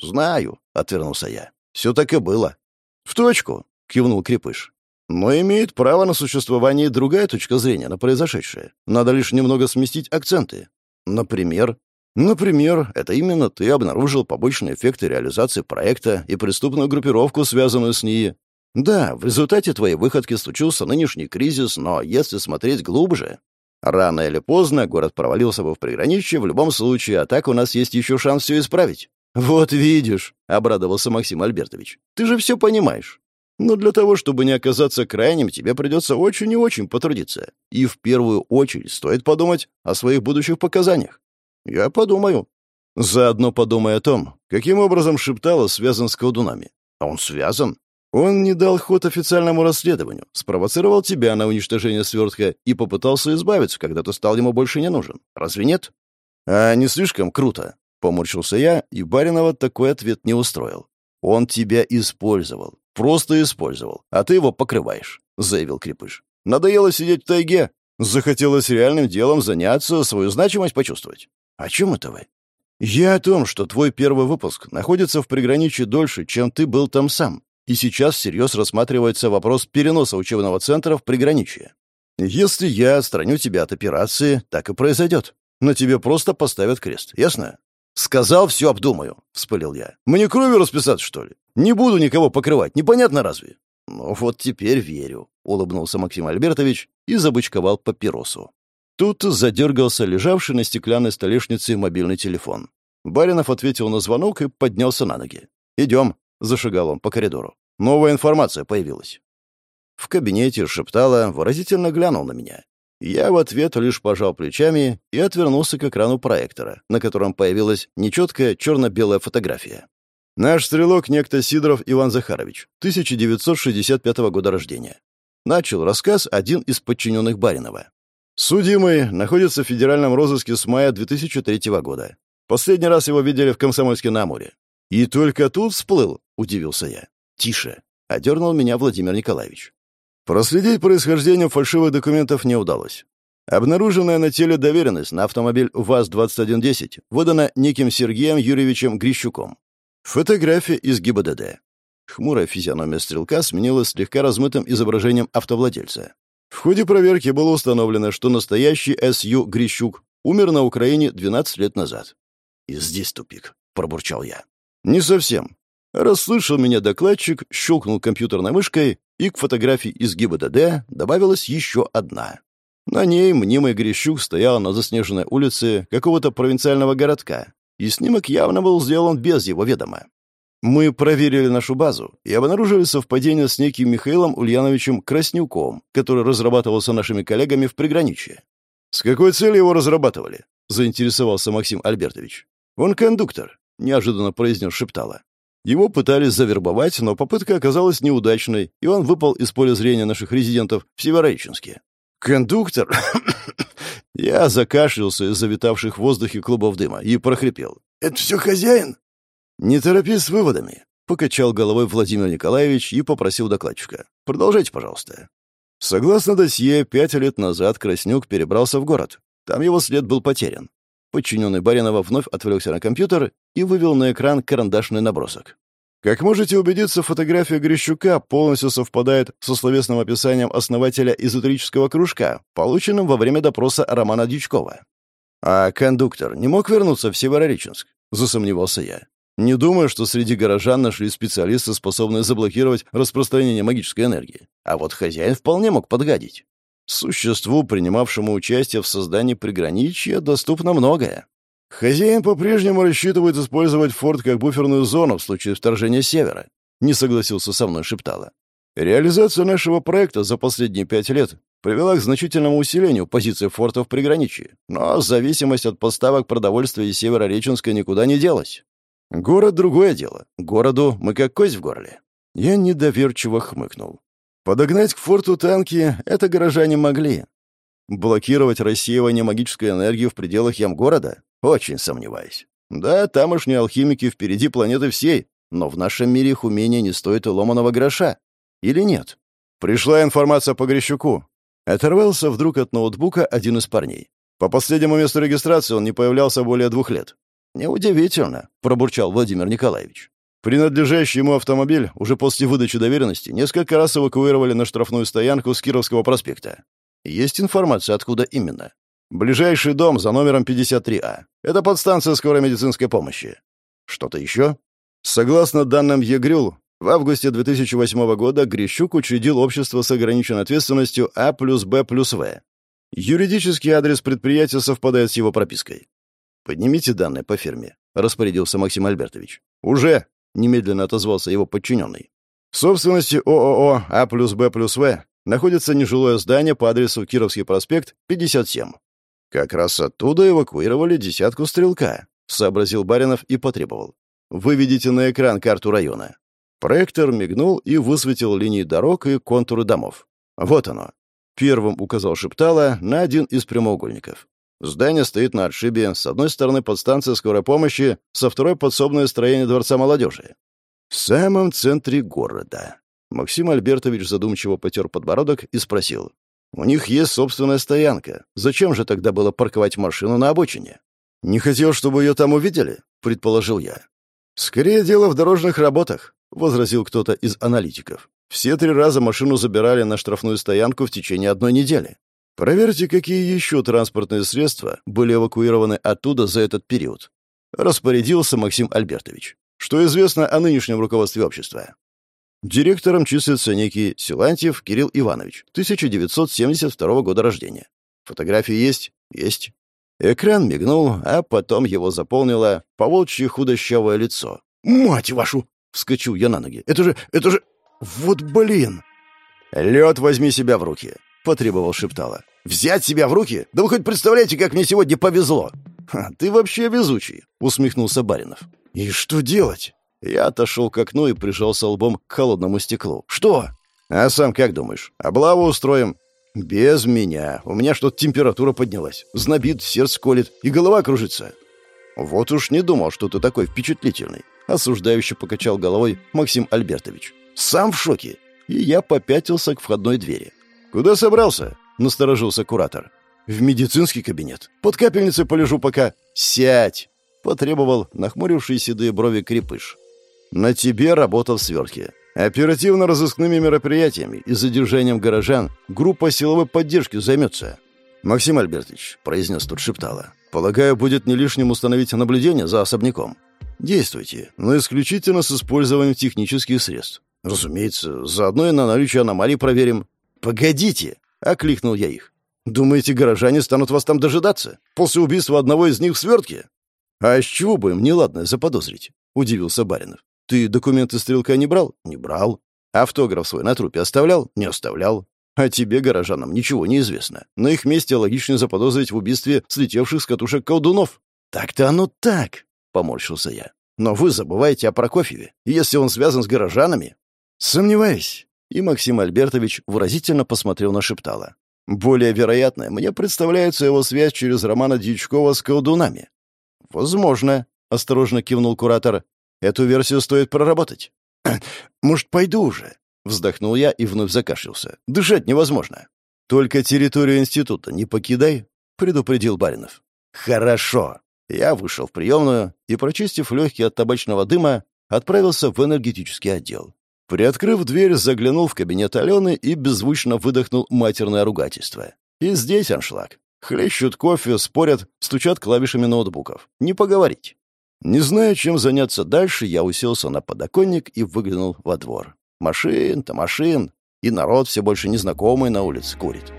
«Знаю», — отвернулся я. «Все так и было». «В точку», — кивнул Крепыш. «Но имеет право на существование другая точка зрения на произошедшее. Надо лишь немного сместить акценты. Например, Например, это именно ты обнаружил побочные эффекты реализации проекта и преступную группировку, связанную с ней. Да, в результате твоей выходки случился нынешний кризис, но если смотреть глубже... Рано или поздно город провалился бы в приграничье в любом случае, а так у нас есть еще шанс все исправить. «Вот видишь», — обрадовался Максим Альбертович, — «ты же все понимаешь. Но для того, чтобы не оказаться крайним, тебе придется очень и очень потрудиться. И в первую очередь стоит подумать о своих будущих показаниях. Я подумаю. Заодно подумай о том, каким образом Шептало связан с колдунами. А он связан. Он не дал ход официальному расследованию, спровоцировал тебя на уничтожение свертка и попытался избавиться, когда ты стал ему больше не нужен. Разве нет? А не слишком круто. Поморщился я, и Баринова такой ответ не устроил. Он тебя использовал. Просто использовал. А ты его покрываешь, заявил Крепыш. Надоело сидеть в тайге. Захотелось реальным делом заняться, свою значимость почувствовать. «О чем это вы?» «Я о том, что твой первый выпуск находится в приграничье дольше, чем ты был там сам, и сейчас всерьез рассматривается вопрос переноса учебного центра в приграничье. Если я отстраню тебя от операции, так и произойдет. На тебе просто поставят крест, ясно?» «Сказал, все обдумаю», — вспылил я. «Мне кровью расписаться, что ли? Не буду никого покрывать, непонятно разве?» «Ну вот теперь верю», — улыбнулся Максим Альбертович и забычковал папиросу. Тут задергался лежавший на стеклянной столешнице мобильный телефон. Баринов ответил на звонок и поднялся на ноги. «Идем», — зашагал он по коридору. «Новая информация появилась». В кабинете шептала, выразительно глянул на меня. Я в ответ лишь пожал плечами и отвернулся к экрану проектора, на котором появилась нечеткая черно-белая фотография. Наш стрелок некто Сидоров Иван Захарович, 1965 года рождения. Начал рассказ один из подчиненных Баринова. Судимый находится в федеральном розыске с мая 2003 года. Последний раз его видели в Комсомольске-на-Амуре. И только тут всплыл, удивился я. Тише, одернул меня Владимир Николаевич. Проследить происхождение фальшивых документов не удалось. Обнаруженная на теле доверенность на автомобиль ВАЗ-2110 выдана неким Сергеем Юрьевичем Грищуком. Фотография из ГИБДД. Хмурая физиономия стрелка сменилась слегка размытым изображением автовладельца. В ходе проверки было установлено, что настоящий С.Ю. Грищук умер на Украине 12 лет назад. «И здесь тупик», — пробурчал я. «Не совсем». Расслышал меня докладчик, щелкнул компьютерной мышкой, и к фотографии из ГИБДД добавилась еще одна. На ней мнимый Грищук стоял на заснеженной улице какого-то провинциального городка, и снимок явно был сделан без его ведома. Мы проверили нашу базу и обнаружили совпадение с неким Михаилом Ульяновичем Краснюком, который разрабатывался нашими коллегами в приграничье. «С какой целью его разрабатывали?» — заинтересовался Максим Альбертович. «Он кондуктор», — неожиданно произнес Шептала. Его пытались завербовать, но попытка оказалась неудачной, и он выпал из поля зрения наших резидентов в Северореченске. «Кондуктор?» Я закашлялся из завитавших в воздухе клубов дыма и прохрипел. «Это все хозяин?» «Не торопись с выводами», — покачал головой Владимир Николаевич и попросил докладчика. «Продолжайте, пожалуйста». Согласно досье, пять лет назад Краснюк перебрался в город. Там его след был потерян. Подчиненный Баринова вновь отвлекся на компьютер и вывел на экран карандашный набросок. Как можете убедиться, фотография Грищука полностью совпадает со словесным описанием основателя эзотерического кружка, полученным во время допроса Романа Дичкова. «А кондуктор не мог вернуться в Северореченск?» — засомневался я. Не думаю, что среди горожан нашли специалисты, способные заблокировать распространение магической энергии. А вот хозяин вполне мог подгадить. Существу, принимавшему участие в создании приграничья, доступно многое. Хозяин по-прежнему рассчитывает использовать форт как буферную зону в случае вторжения севера. Не согласился со мной Шептала. Реализация нашего проекта за последние пять лет привела к значительному усилению позиции форта в приграничье, но зависимость от поставок продовольствия из Северореченска никуда не делась. Город — другое дело. Городу мы как кость в горле. Я недоверчиво хмыкнул. Подогнать к форту танки — это горожане могли. Блокировать рассеивание магической энергии в пределах ям города? Очень сомневаюсь. Да, тамошние алхимики впереди планеты всей, Но в нашем мире их умения не стоят и ломаного гроша. Или нет? Пришла информация по Грещуку. Оторвался вдруг от ноутбука один из парней. По последнему месту регистрации он не появлялся более двух лет. «Неудивительно», — пробурчал Владимир Николаевич. Принадлежащий ему автомобиль уже после выдачи доверенности несколько раз эвакуировали на штрафную стоянку с Кировского проспекта. Есть информация, откуда именно? Ближайший дом за номером 53А. Это подстанция скорой медицинской помощи. Что-то еще? Согласно данным ЕГРЮЛ, в августе 2008 года Грищук учредил общество с ограниченной ответственностью А плюс Б плюс В. Юридический адрес предприятия совпадает с его пропиской. «Поднимите данные по фирме», — распорядился Максим Альбертович. «Уже!» — немедленно отозвался его подчиненный. В собственности ООО А плюс Б плюс В находится нежилое здание по адресу Кировский проспект, 57. Как раз оттуда эвакуировали десятку стрелка, сообразил Баринов и потребовал. Выведите на экран карту района. Проектор мигнул и высветил линии дорог и контуры домов. Вот оно. Первым указал Шептала на один из прямоугольников. Здание стоит на отшибе, с одной стороны подстанция скорой помощи, со второй подсобное строение Дворца молодежи. В самом центре города. Максим Альбертович задумчиво потер подбородок и спросил. «У них есть собственная стоянка. Зачем же тогда было парковать машину на обочине?» «Не хотел, чтобы ее там увидели?» — предположил я. «Скорее дело в дорожных работах», — возразил кто-то из аналитиков. «Все три раза машину забирали на штрафную стоянку в течение одной недели. Проверьте, какие еще транспортные средства были эвакуированы оттуда за этот период. Распорядился Максим Альбертович. Что известно о нынешнем руководстве общества? Директором числится некий Силантьев Кирилл Иванович, 1972 года рождения. Фотографии есть? Есть. Экран мигнул, а потом его заполнило поволчье худощавое лицо. «Мать вашу!» — вскочил я на ноги. «Это же... это же... вот блин!» «Лед возьми себя в руки!» — потребовал Шептала. «Взять себя в руки? Да вы хоть представляете, как мне сегодня повезло!» Ха, «Ты вообще везучий!» — усмехнулся Баринов. «И что делать?» Я отошел к окну и прижался лбом к холодному стеклу. «Что?» «А сам как думаешь? Облаву устроим?» «Без меня. У меня что-то температура поднялась. Знобит, сердце колет и голова кружится». «Вот уж не думал, что ты такой впечатлительный», — осуждающе покачал головой Максим Альбертович. «Сам в шоке». И я попятился к входной двери. «Куда собрался?» — насторожился куратор. «В медицинский кабинет. Под капельницей полежу пока». «Сядь!» — потребовал нахмуривший седые брови крепыш. «На тебе работа в сверхе. Оперативно-розыскными мероприятиями и задержанием горожан группа силовой поддержки займется». «Максим Альбертович», — произнес тут шептало, — «полагаю, будет не лишним установить наблюдение за особняком. Действуйте, но исключительно с использованием технических средств. Разумеется, заодно и на наличие аномалий проверим. «Погодите!» — окликнул я их. «Думаете, горожане станут вас там дожидаться? После убийства одного из них в свертке?» «А с чего бы им неладное заподозрить?» — удивился Баринов. «Ты документы стрелка не брал?» «Не брал». «Автограф свой на трупе оставлял?» «Не оставлял». «А тебе, горожанам, ничего не известно. На их месте логично заподозрить в убийстве слетевших с катушек колдунов». «Так-то оно так!» — поморщился я. «Но вы забываете о Прокофьеве. Если он связан с горожанами...» «Сомневаюсь. И Максим Альбертович выразительно посмотрел на Шептала. «Более вероятно, мне представляется его связь через Романа Дьячкова с колдунами». «Возможно», — осторожно кивнул куратор. «Эту версию стоит проработать». «Может, пойду уже?» — вздохнул я и вновь закашлялся. «Дышать невозможно». «Только территорию института не покидай», — предупредил Баринов. «Хорошо». Я вышел в приемную и, прочистив легкие от табачного дыма, отправился в энергетический отдел. Приоткрыв дверь, заглянул в кабинет Алены и беззвучно выдохнул матерное ругательство. И здесь аншлаг. Хлещут кофе, спорят, стучат клавишами ноутбуков. Не поговорить. Не зная, чем заняться дальше, я уселся на подоконник и выглянул во двор. Машин-то машин. И народ все больше незнакомый на улице курит.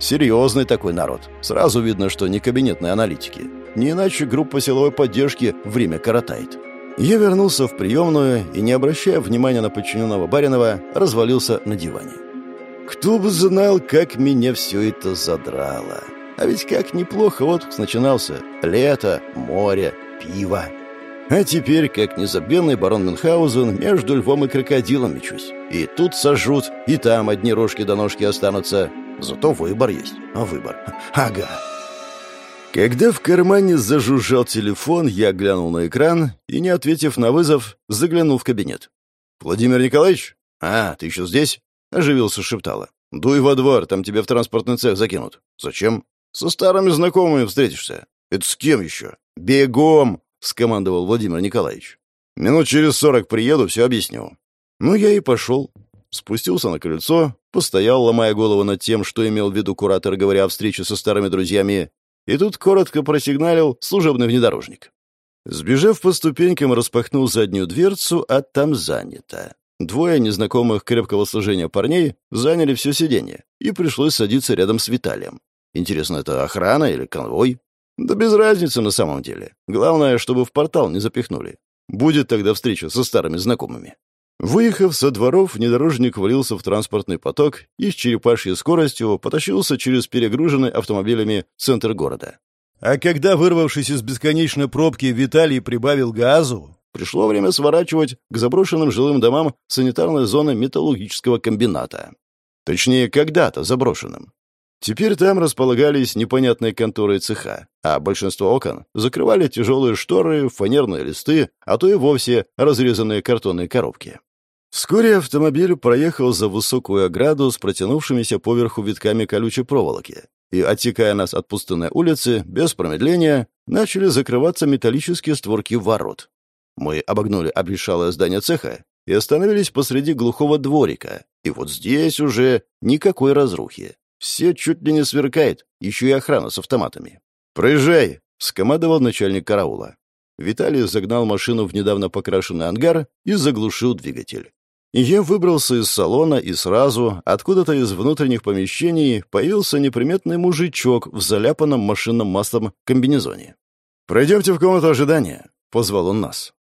Серьезный такой народ. Сразу видно, что не кабинетные аналитики. Не иначе группа силовой поддержки время коротает. Я вернулся в приемную и, не обращая внимания на подчиненного Баринова, развалился на диване. Кто бы знал, как меня все это задрало. А ведь как неплохо отпуск начинался. Лето, море, пиво. А теперь, как незабвенный барон Мюнхгаузен, между львом и крокодилом мечусь. И тут сожрут, и там одни рожки до ножки останутся. Зато выбор есть. А выбор? Ага. Когда в кармане зажужжал телефон, я глянул на экран и, не ответив на вызов, заглянул в кабинет. «Владимир Николаевич? А, ты еще здесь?» — оживился шептала. «Дуй во двор, там тебя в транспортный цех закинут». «Зачем?» «Со старыми знакомыми встретишься». «Это с кем еще?» «Бегом!» — скомандовал Владимир Николаевич. «Минут через сорок приеду, все объясню». Ну, я и пошел. Спустился на крыльцо, постоял, ломая голову над тем, что имел в виду куратор, говоря о встрече со старыми друзьями, и тут коротко просигналил служебный внедорожник. Сбежав по ступенькам, распахнул заднюю дверцу, а там занято. Двое незнакомых крепкого сложения парней заняли все сиденье, и пришлось садиться рядом с Виталием. Интересно, это охрана или конвой? Да без разницы на самом деле. Главное, чтобы в портал не запихнули. Будет тогда встреча со старыми знакомыми. Выехав со дворов, внедорожник валился в транспортный поток и с черепашьей скоростью потащился через перегруженный автомобилями центр города. А когда, вырвавшись из бесконечной пробки, Виталий прибавил газу, пришло время сворачивать к заброшенным жилым домам санитарной зоны металлургического комбината. Точнее, когда-то заброшенным. Теперь там располагались непонятные конторы и цеха, а большинство окон закрывали тяжелые шторы, фанерные листы, а то и вовсе разрезанные картонные коробки. Вскоре автомобиль проехал за высокую ограду с протянувшимися поверху витками колючей проволоки, и, оттекая нас от пустынной улицы, без промедления, начали закрываться металлические створки ворот. Мы обогнули обрешалое здание цеха и остановились посреди глухого дворика, и вот здесь уже никакой разрухи. Все чуть ли не сверкает, еще и охрана с автоматами. «Проезжай!» — скомандовал начальник караула. Виталий загнал машину в недавно покрашенный ангар и заглушил двигатель. Я выбрался из салона, и сразу, откуда-то из внутренних помещений, появился неприметный мужичок в заляпанном машинным маслом комбинезоне. «Пройдемте в комнату ожидания», — позвал он нас.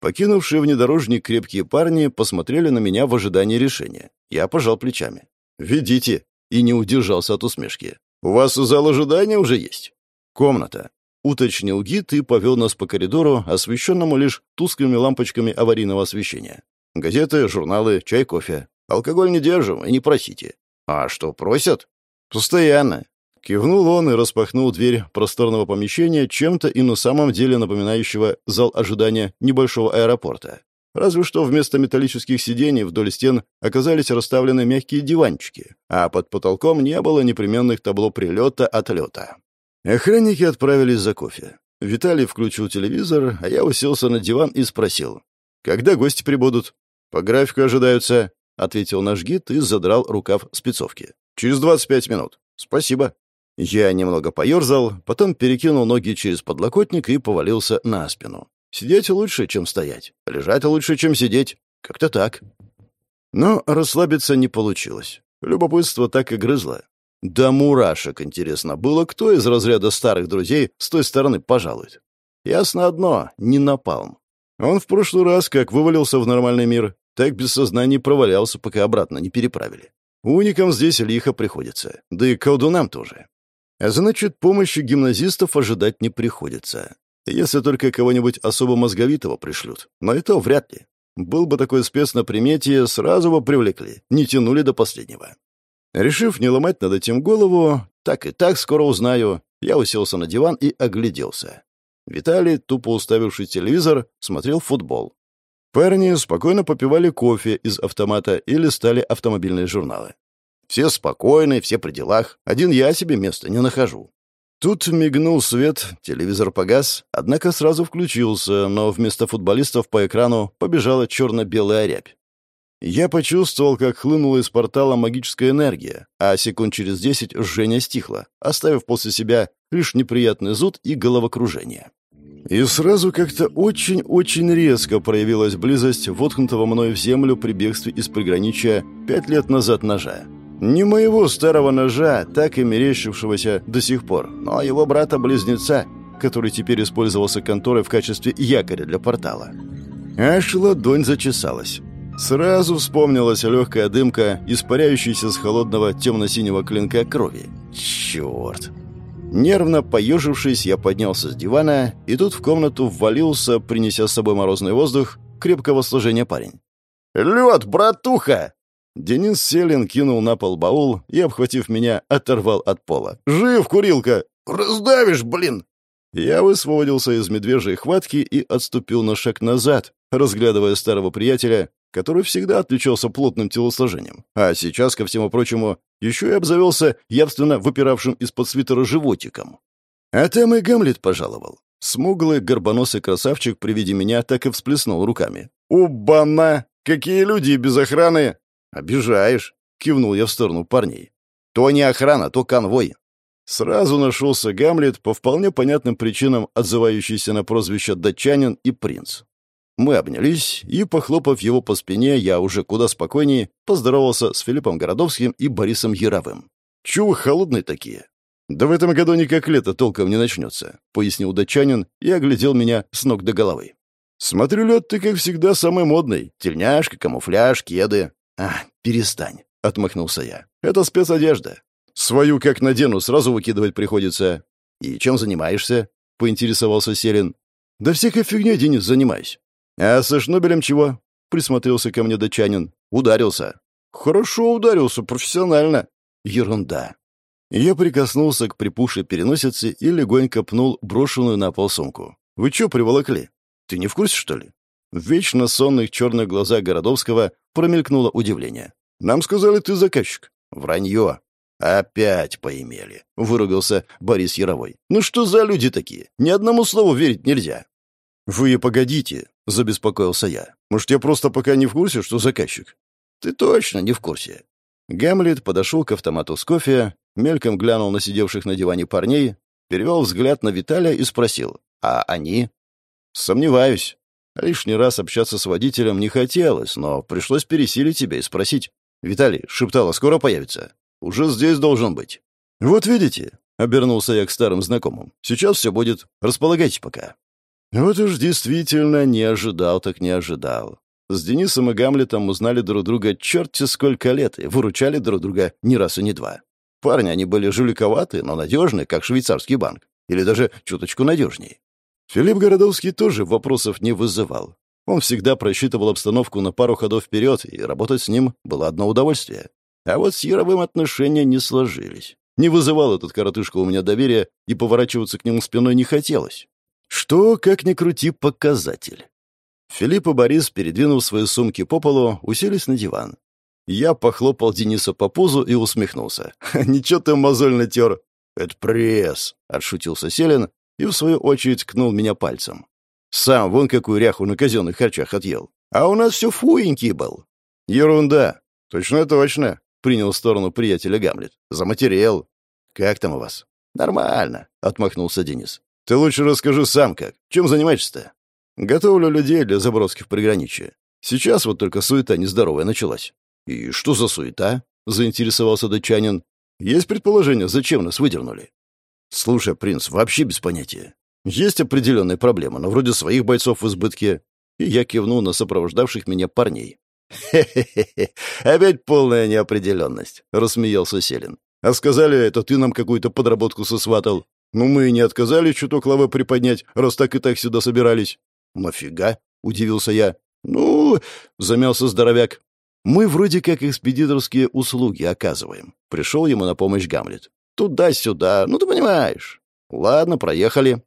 Покинувшие внедорожник крепкие парни посмотрели на меня в ожидании решения. Я пожал плечами. «Ведите», — и не удержался от усмешки. «У вас зал ожидания уже есть?» «Комната», — уточнил гид и повел нас по коридору, освещенному лишь тусклыми лампочками аварийного освещения. Газеты, журналы, чай, кофе. Алкоголь не держим и не просите. А что, просят? Постоянно. Кивнул он и распахнул дверь просторного помещения, чем-то и на самом деле напоминающего зал ожидания небольшого аэропорта. Разве что вместо металлических сидений вдоль стен оказались расставлены мягкие диванчики, а под потолком не было непременных табло прилета-отлета. Охранники отправились за кофе. Виталий включил телевизор, а я уселся на диван и спросил. «Когда гости прибудут?» «По графику ожидаются», — ответил наш гид и задрал рукав спецовки. «Через двадцать пять минут. Спасибо». Я немного поерзал, потом перекинул ноги через подлокотник и повалился на спину. Сидеть лучше, чем стоять. Лежать лучше, чем сидеть. Как-то так. Но расслабиться не получилось. Любопытство так и грызло. Да мурашек, интересно, было, кто из разряда старых друзей с той стороны пожалует. Ясно одно — не напалм. Он в прошлый раз, как вывалился в нормальный мир, так без сознания провалялся, пока обратно не переправили. Уникам здесь лихо приходится, да и колдунам тоже. А значит, помощи гимназистов ожидать не приходится. Если только кого-нибудь особо мозговитого пришлют. Но и то вряд ли. Был бы такой спец на примете, сразу бы привлекли, не тянули до последнего. Решив не ломать над этим голову, так и так скоро узнаю, я уселся на диван и огляделся. Виталий, тупо уставивший телевизор, смотрел футбол. Парни спокойно попивали кофе из автомата и листали автомобильные журналы. Все спокойны, все при делах. Один я себе места не нахожу. Тут мигнул свет, телевизор погас, однако сразу включился, но вместо футболистов по экрану побежала черно-белая рябь. Я почувствовал, как хлынула из портала магическая энергия, а секунд через десять жжение стихло, оставив после себя лишь неприятный зуд и головокружение. И сразу как-то очень-очень резко проявилась близость воткнутого мной в землю при бегстве из приграничья пять лет назад ножа. Не моего старого ножа, так и мерещившегося до сих пор, но его брата-близнеца, который теперь использовался конторой в качестве якоря для портала. Аж ладонь зачесалась. Сразу вспомнилась легкая дымка, испаряющаяся с холодного темно-синего клинка крови. Черт! Нервно поежившись, я поднялся с дивана, и тут в комнату ввалился, принеся с собой морозный воздух, крепкого сложения парень. «Лед, братуха!» Денис Селин кинул на пол баул и, обхватив меня, оторвал от пола. «Жив, курилка! Раздавишь, блин!» Я высвободился из медвежьей хватки и отступил на шаг назад, разглядывая старого приятеля, который всегда отличался плотным телосложением, а сейчас, ко всему прочему, еще и обзавелся явственно выпиравшим из-под свитера животиком. А там и Гамлет пожаловал. Смуглый, горбоносый красавчик при виде меня так и всплеснул руками. «Убана! Какие люди без охраны!» «Обижаешь!» — кивнул я в сторону парней. «То не охрана, то конвой!» Сразу нашелся Гамлет, по вполне понятным причинам отзывающийся на прозвище «датчанин» и «принц». Мы обнялись, и, похлопав его по спине, я уже куда спокойнее поздоровался с Филиппом Городовским и Борисом Яровым. «Чего холодные такие?» «Да в этом году никак лето толком не начнется», — пояснил датчанин и оглядел меня с ног до головы. «Смотрю, лед ты, как всегда, самый модный. Тельняшка, камуфляж, кеды». «А, перестань», — отмахнулся я. «Это спецодежда. Свою как надену, сразу выкидывать приходится». «И чем занимаешься?» — поинтересовался Селин. «Да всякой фигней, Денис, занимаюсь. «А со Шнобелем чего?» — присмотрелся ко мне датчанин. «Ударился». «Хорошо ударился, профессионально». «Ерунда». Я прикоснулся к припухшей переносице и легонько пнул брошенную на пол сумку. «Вы чё приволокли? Ты не в курсе, что ли?» В вечно сонных черных глазах Городовского промелькнуло удивление. «Нам сказали, ты заказчик». «Вранье». «Опять поимели», — выругался Борис Яровой. «Ну что за люди такие? Ни одному слову верить нельзя». «Вы погодите», — забеспокоился я. «Может, я просто пока не в курсе, что заказчик?» «Ты точно не в курсе». Гамлет подошел к автомату с кофе, мельком глянул на сидевших на диване парней, перевел взгляд на Виталия и спросил. «А они?» «Сомневаюсь. Лишний раз общаться с водителем не хотелось, но пришлось пересилить тебя и спросить. «Виталий, шептала, скоро появится?» «Уже здесь должен быть». «Вот видите», — обернулся я к старым знакомым. «Сейчас все будет. Располагайтесь пока». Вот уж действительно не ожидал, так не ожидал. С Денисом и Гамлетом узнали друг друга черти сколько лет и выручали друг друга ни раз и не два. Парни, они были жуликоваты, но надежны, как швейцарский банк. Или даже чуточку надежней. Филипп Городовский тоже вопросов не вызывал. Он всегда просчитывал обстановку на пару ходов вперед, и работать с ним было одно удовольствие. А вот с Яровым отношения не сложились. Не вызывал этот коротышка у меня доверия, и поворачиваться к нему спиной не хотелось. Что, как ни крути, показатель. Филипп и Борис, передвинув свои сумки по полу, уселись на диван. Я похлопал Дениса по пузу и усмехнулся. «Ничего ты мозоль натер!» «Это пресс!» — отшутился Селин и, в свою очередь, ткнул меня пальцем. «Сам вон какую ряху на казенных харчах отъел. А у нас все фуенький был». «Ерунда!» «Точно-точно!» — принял сторону приятеля Гамлет. «Заматерел!» «Как там у вас?» «Нормально!» — отмахнулся Денис. Ты лучше расскажи сам как. Чем занимаешься-то? Готовлю людей для заброски в приграничье. Сейчас вот только суета нездоровая началась. И что за суета? Заинтересовался датчанин. Есть предположение, зачем нас выдернули? Слушай, принц, вообще без понятия. Есть определенные проблемы, но вроде своих бойцов в избытке. И я кивнул на сопровождавших меня парней. «Хе-хе-хе, опять полная неопределенность», — рассмеялся Селин. «А сказали, это ты нам какую-то подработку сосватал. «Ну, мы и не отказались чуток лавы приподнять, раз так и так сюда собирались». «Нафига?» — удивился я. «Ну...» — замялся здоровяк. «Мы вроде как экспедиторские услуги оказываем». Пришел ему на помощь Гамлет. «Туда-сюда, ну ты понимаешь». «Ладно, проехали».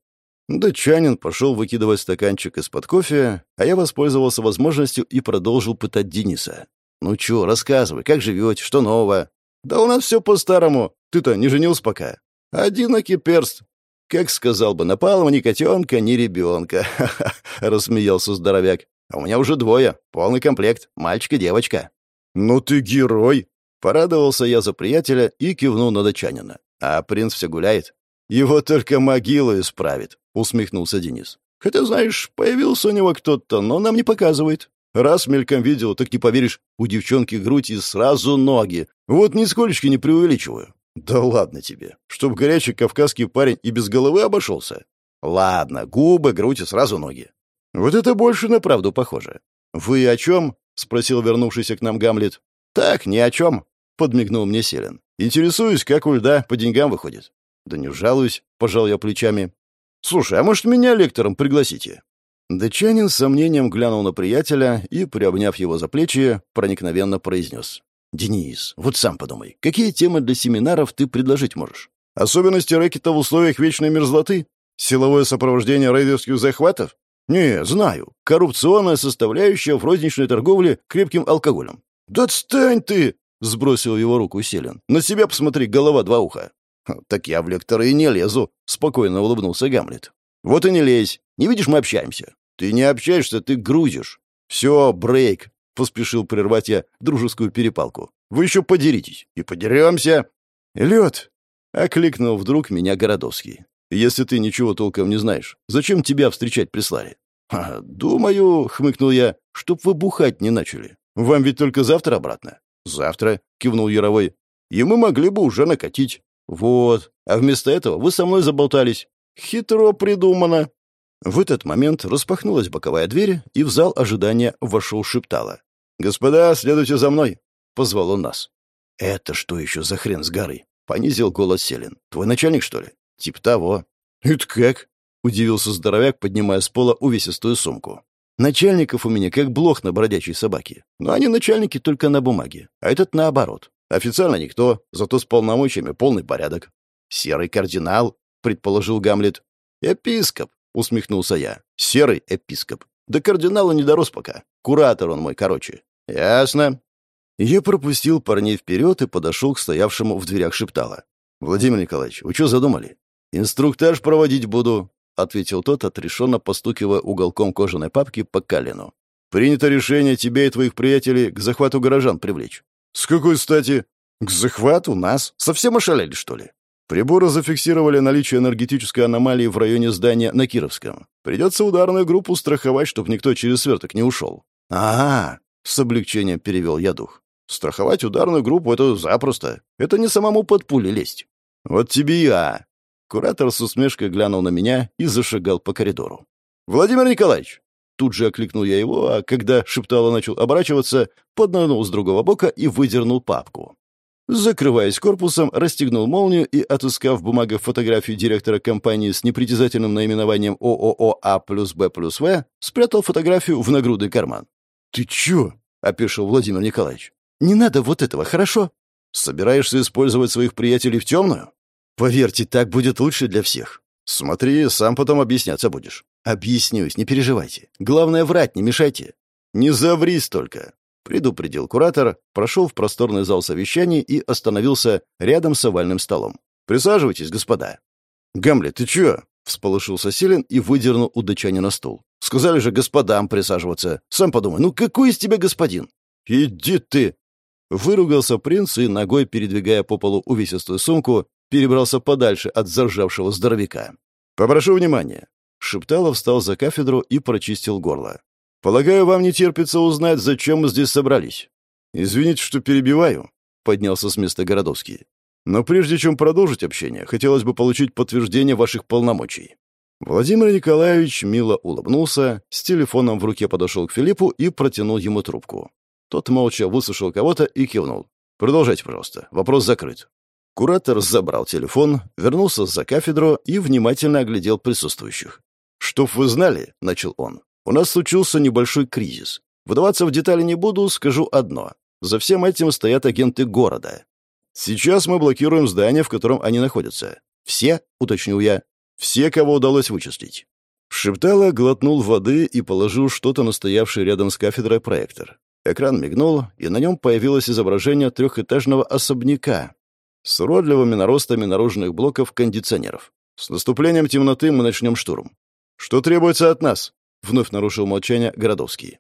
Датчанин пошел выкидывать стаканчик из-под кофе, а я воспользовался возможностью и продолжил пытать Дениса. «Ну чё, рассказывай, как живете, что нового?» «Да у нас все по-старому. Ты-то не женился пока?» «Одинокий перст. Как сказал бы Напалм, ни котенка, ни ребенка. — рассмеялся здоровяк. «А у меня уже двое. Полный комплект. Мальчик и девочка». «Ну ты герой!» Порадовался я за приятеля и кивнул на дачанина. «А принц все гуляет?» «Его только могилу исправит», — усмехнулся Денис. «Хотя, знаешь, появился у него кто-то, но нам не показывает. Раз мельком видел, так не поверишь, у девчонки грудь и сразу ноги. Вот нисколько не преувеличиваю. «Да ладно тебе. Чтоб горячий кавказский парень и без головы обошелся?» «Ладно, губы, грудь и сразу ноги». «Вот это больше на правду похоже». «Вы о чем?» — спросил вернувшийся к нам Гамлет. «Так, ни о чем», — подмигнул мне Селин. «Интересуюсь, как у льда по деньгам выходит». «Да не жалуюсь», — пожал я плечами. «Слушай, а может, меня лектором пригласите?» Дычанин с сомнением глянул на приятеля и, приобняв его за плечи, проникновенно произнес. «Денис, вот сам подумай, какие темы для семинаров ты предложить можешь? Особенности рэкета в условиях вечной мерзлоты? Силовое сопровождение рейдерских захватов? Не, знаю. Коррупционная составляющая в розничной торговле крепким алкоголем. Да отстань ты! Сбросил его руку Селин. На себя посмотри, голова два уха. Так я в лекторы и не лезу, спокойно улыбнулся Гамлет. Вот и не лезь. Не видишь, мы общаемся. Ты не общаешься, ты грузишь. Все, брейк, поспешил прервать я дружескую перепалку. Вы еще подеритесь. И подеремся. Лед, окликнул вдруг меня Городовский. Если ты ничего толком не знаешь, зачем тебя встречать прислали? А, «Думаю», — хмыкнул я, — «чтоб вы бухать не начали. Вам ведь только завтра обратно». «Завтра», — кивнул Яровой. «И мы могли бы уже накатить». «Вот. А вместо этого вы со мной заболтались. Хитро придумано». В этот момент распахнулась боковая дверь, и в зал ожидания вошел Шептала. «Господа, следуйте за мной!» — позвал он нас. «Это что еще за хрен с горы?» — понизил голос Селин. «Твой начальник, что ли?» «Тип того». «Это как?» — удивился здоровяк, поднимая с пола увесистую сумку. «Начальников у меня как блох на бродячей собаке. Но они начальники только на бумаге, а этот наоборот. Официально никто, зато с полномочиями полный порядок». «Серый кардинал», — предположил Гамлет. «Епископ», — усмехнулся я. «Серый епископ. До кардинала не дорос пока. Куратор он мой, короче». «Ясно». Я пропустил парней вперед и подошел к стоявшему в дверях шептала. «Владимир Николаевич, вы что задумали?» «Инструктаж проводить буду», — ответил тот, отрешенно постукивая уголком кожаной папки по колену. «Принято решение тебя и твоих приятелей к захвату горожан привлечь». «С какой стати?» «К захвату нас? Совсем ошалели, что ли?» Приборы зафиксировали наличие энергетической аномалии в районе здания на Кировском. Придется ударную группу страховать, чтобы никто через сверток не ушел. «Ага», — с облегчением перевел я дух. «Страховать ударную группу — это запросто. Это не самому под пули лезть». «Вот тебе а», Куратор с усмешкой глянул на меня и зашагал по коридору. «Владимир Николаевич!» Тут же окликнул я его, а когда шептало начал оборачиваться, поднырнул с другого бока и выдернул папку. Закрываясь корпусом, расстегнул молнию и, отыскав в бумагах фотографию директора компании с непритязательным наименованием ООО А плюс Б плюс В, спрятал фотографию в нагрудный карман. «Ты чё?» — опешил Владимир Николаевич. «Не надо вот этого, хорошо? Собираешься использовать своих приятелей в темную?» Поверьте, так будет лучше для всех. Смотри, сам потом объясняться будешь. Объяснюсь, не переживайте. Главное, врать не мешайте. Не заврись только. Предупредил куратор, прошел в просторный зал совещаний и остановился рядом с овальным столом. «Присаживайтесь, господа». «Гамлет, ты чё?» — всполошился Селин и выдернул у на стул. «Сказали же господам присаживаться. Сам подумай, ну какой из тебя господин?» «Иди ты!» Выругался принц и, ногой передвигая по полу увесистую сумку, перебрался подальше от заржавшего здоровяка. «Попрошу внимания». Шепталов встал за кафедру и прочистил горло. «Полагаю, вам не терпится узнать, зачем мы здесь собрались». «Извините, что перебиваю», — поднялся с места Городовский. «Но прежде чем продолжить общение, хотелось бы получить подтверждение ваших полномочий». Владимир Николаевич мило улыбнулся, с телефоном в руке подошел к Филиппу и протянул ему трубку. Тот молча выслушал кого-то и кивнул. «Продолжайте, пожалуйста. Вопрос закрыт». Куратор забрал телефон, вернулся за кафедру и внимательно оглядел присутствующих. «Чтоб вы знали», — начал он, — «у нас случился небольшой кризис. Вдаваться в детали не буду, скажу одно. За всем этим стоят агенты города. Сейчас мы блокируем здание, в котором они находятся. Все, — уточнил я, — все, кого удалось вычислить». Шептала, глотнул воды и положил что-то на стоявший рядом с кафедрой проектор. Экран мигнул, и на нем появилось изображение трехэтажного особняка, с уродливыми наростами наружных блоков кондиционеров. С наступлением темноты мы начнем штурм. Что требуется от нас? Вновь нарушил молчание Городовский.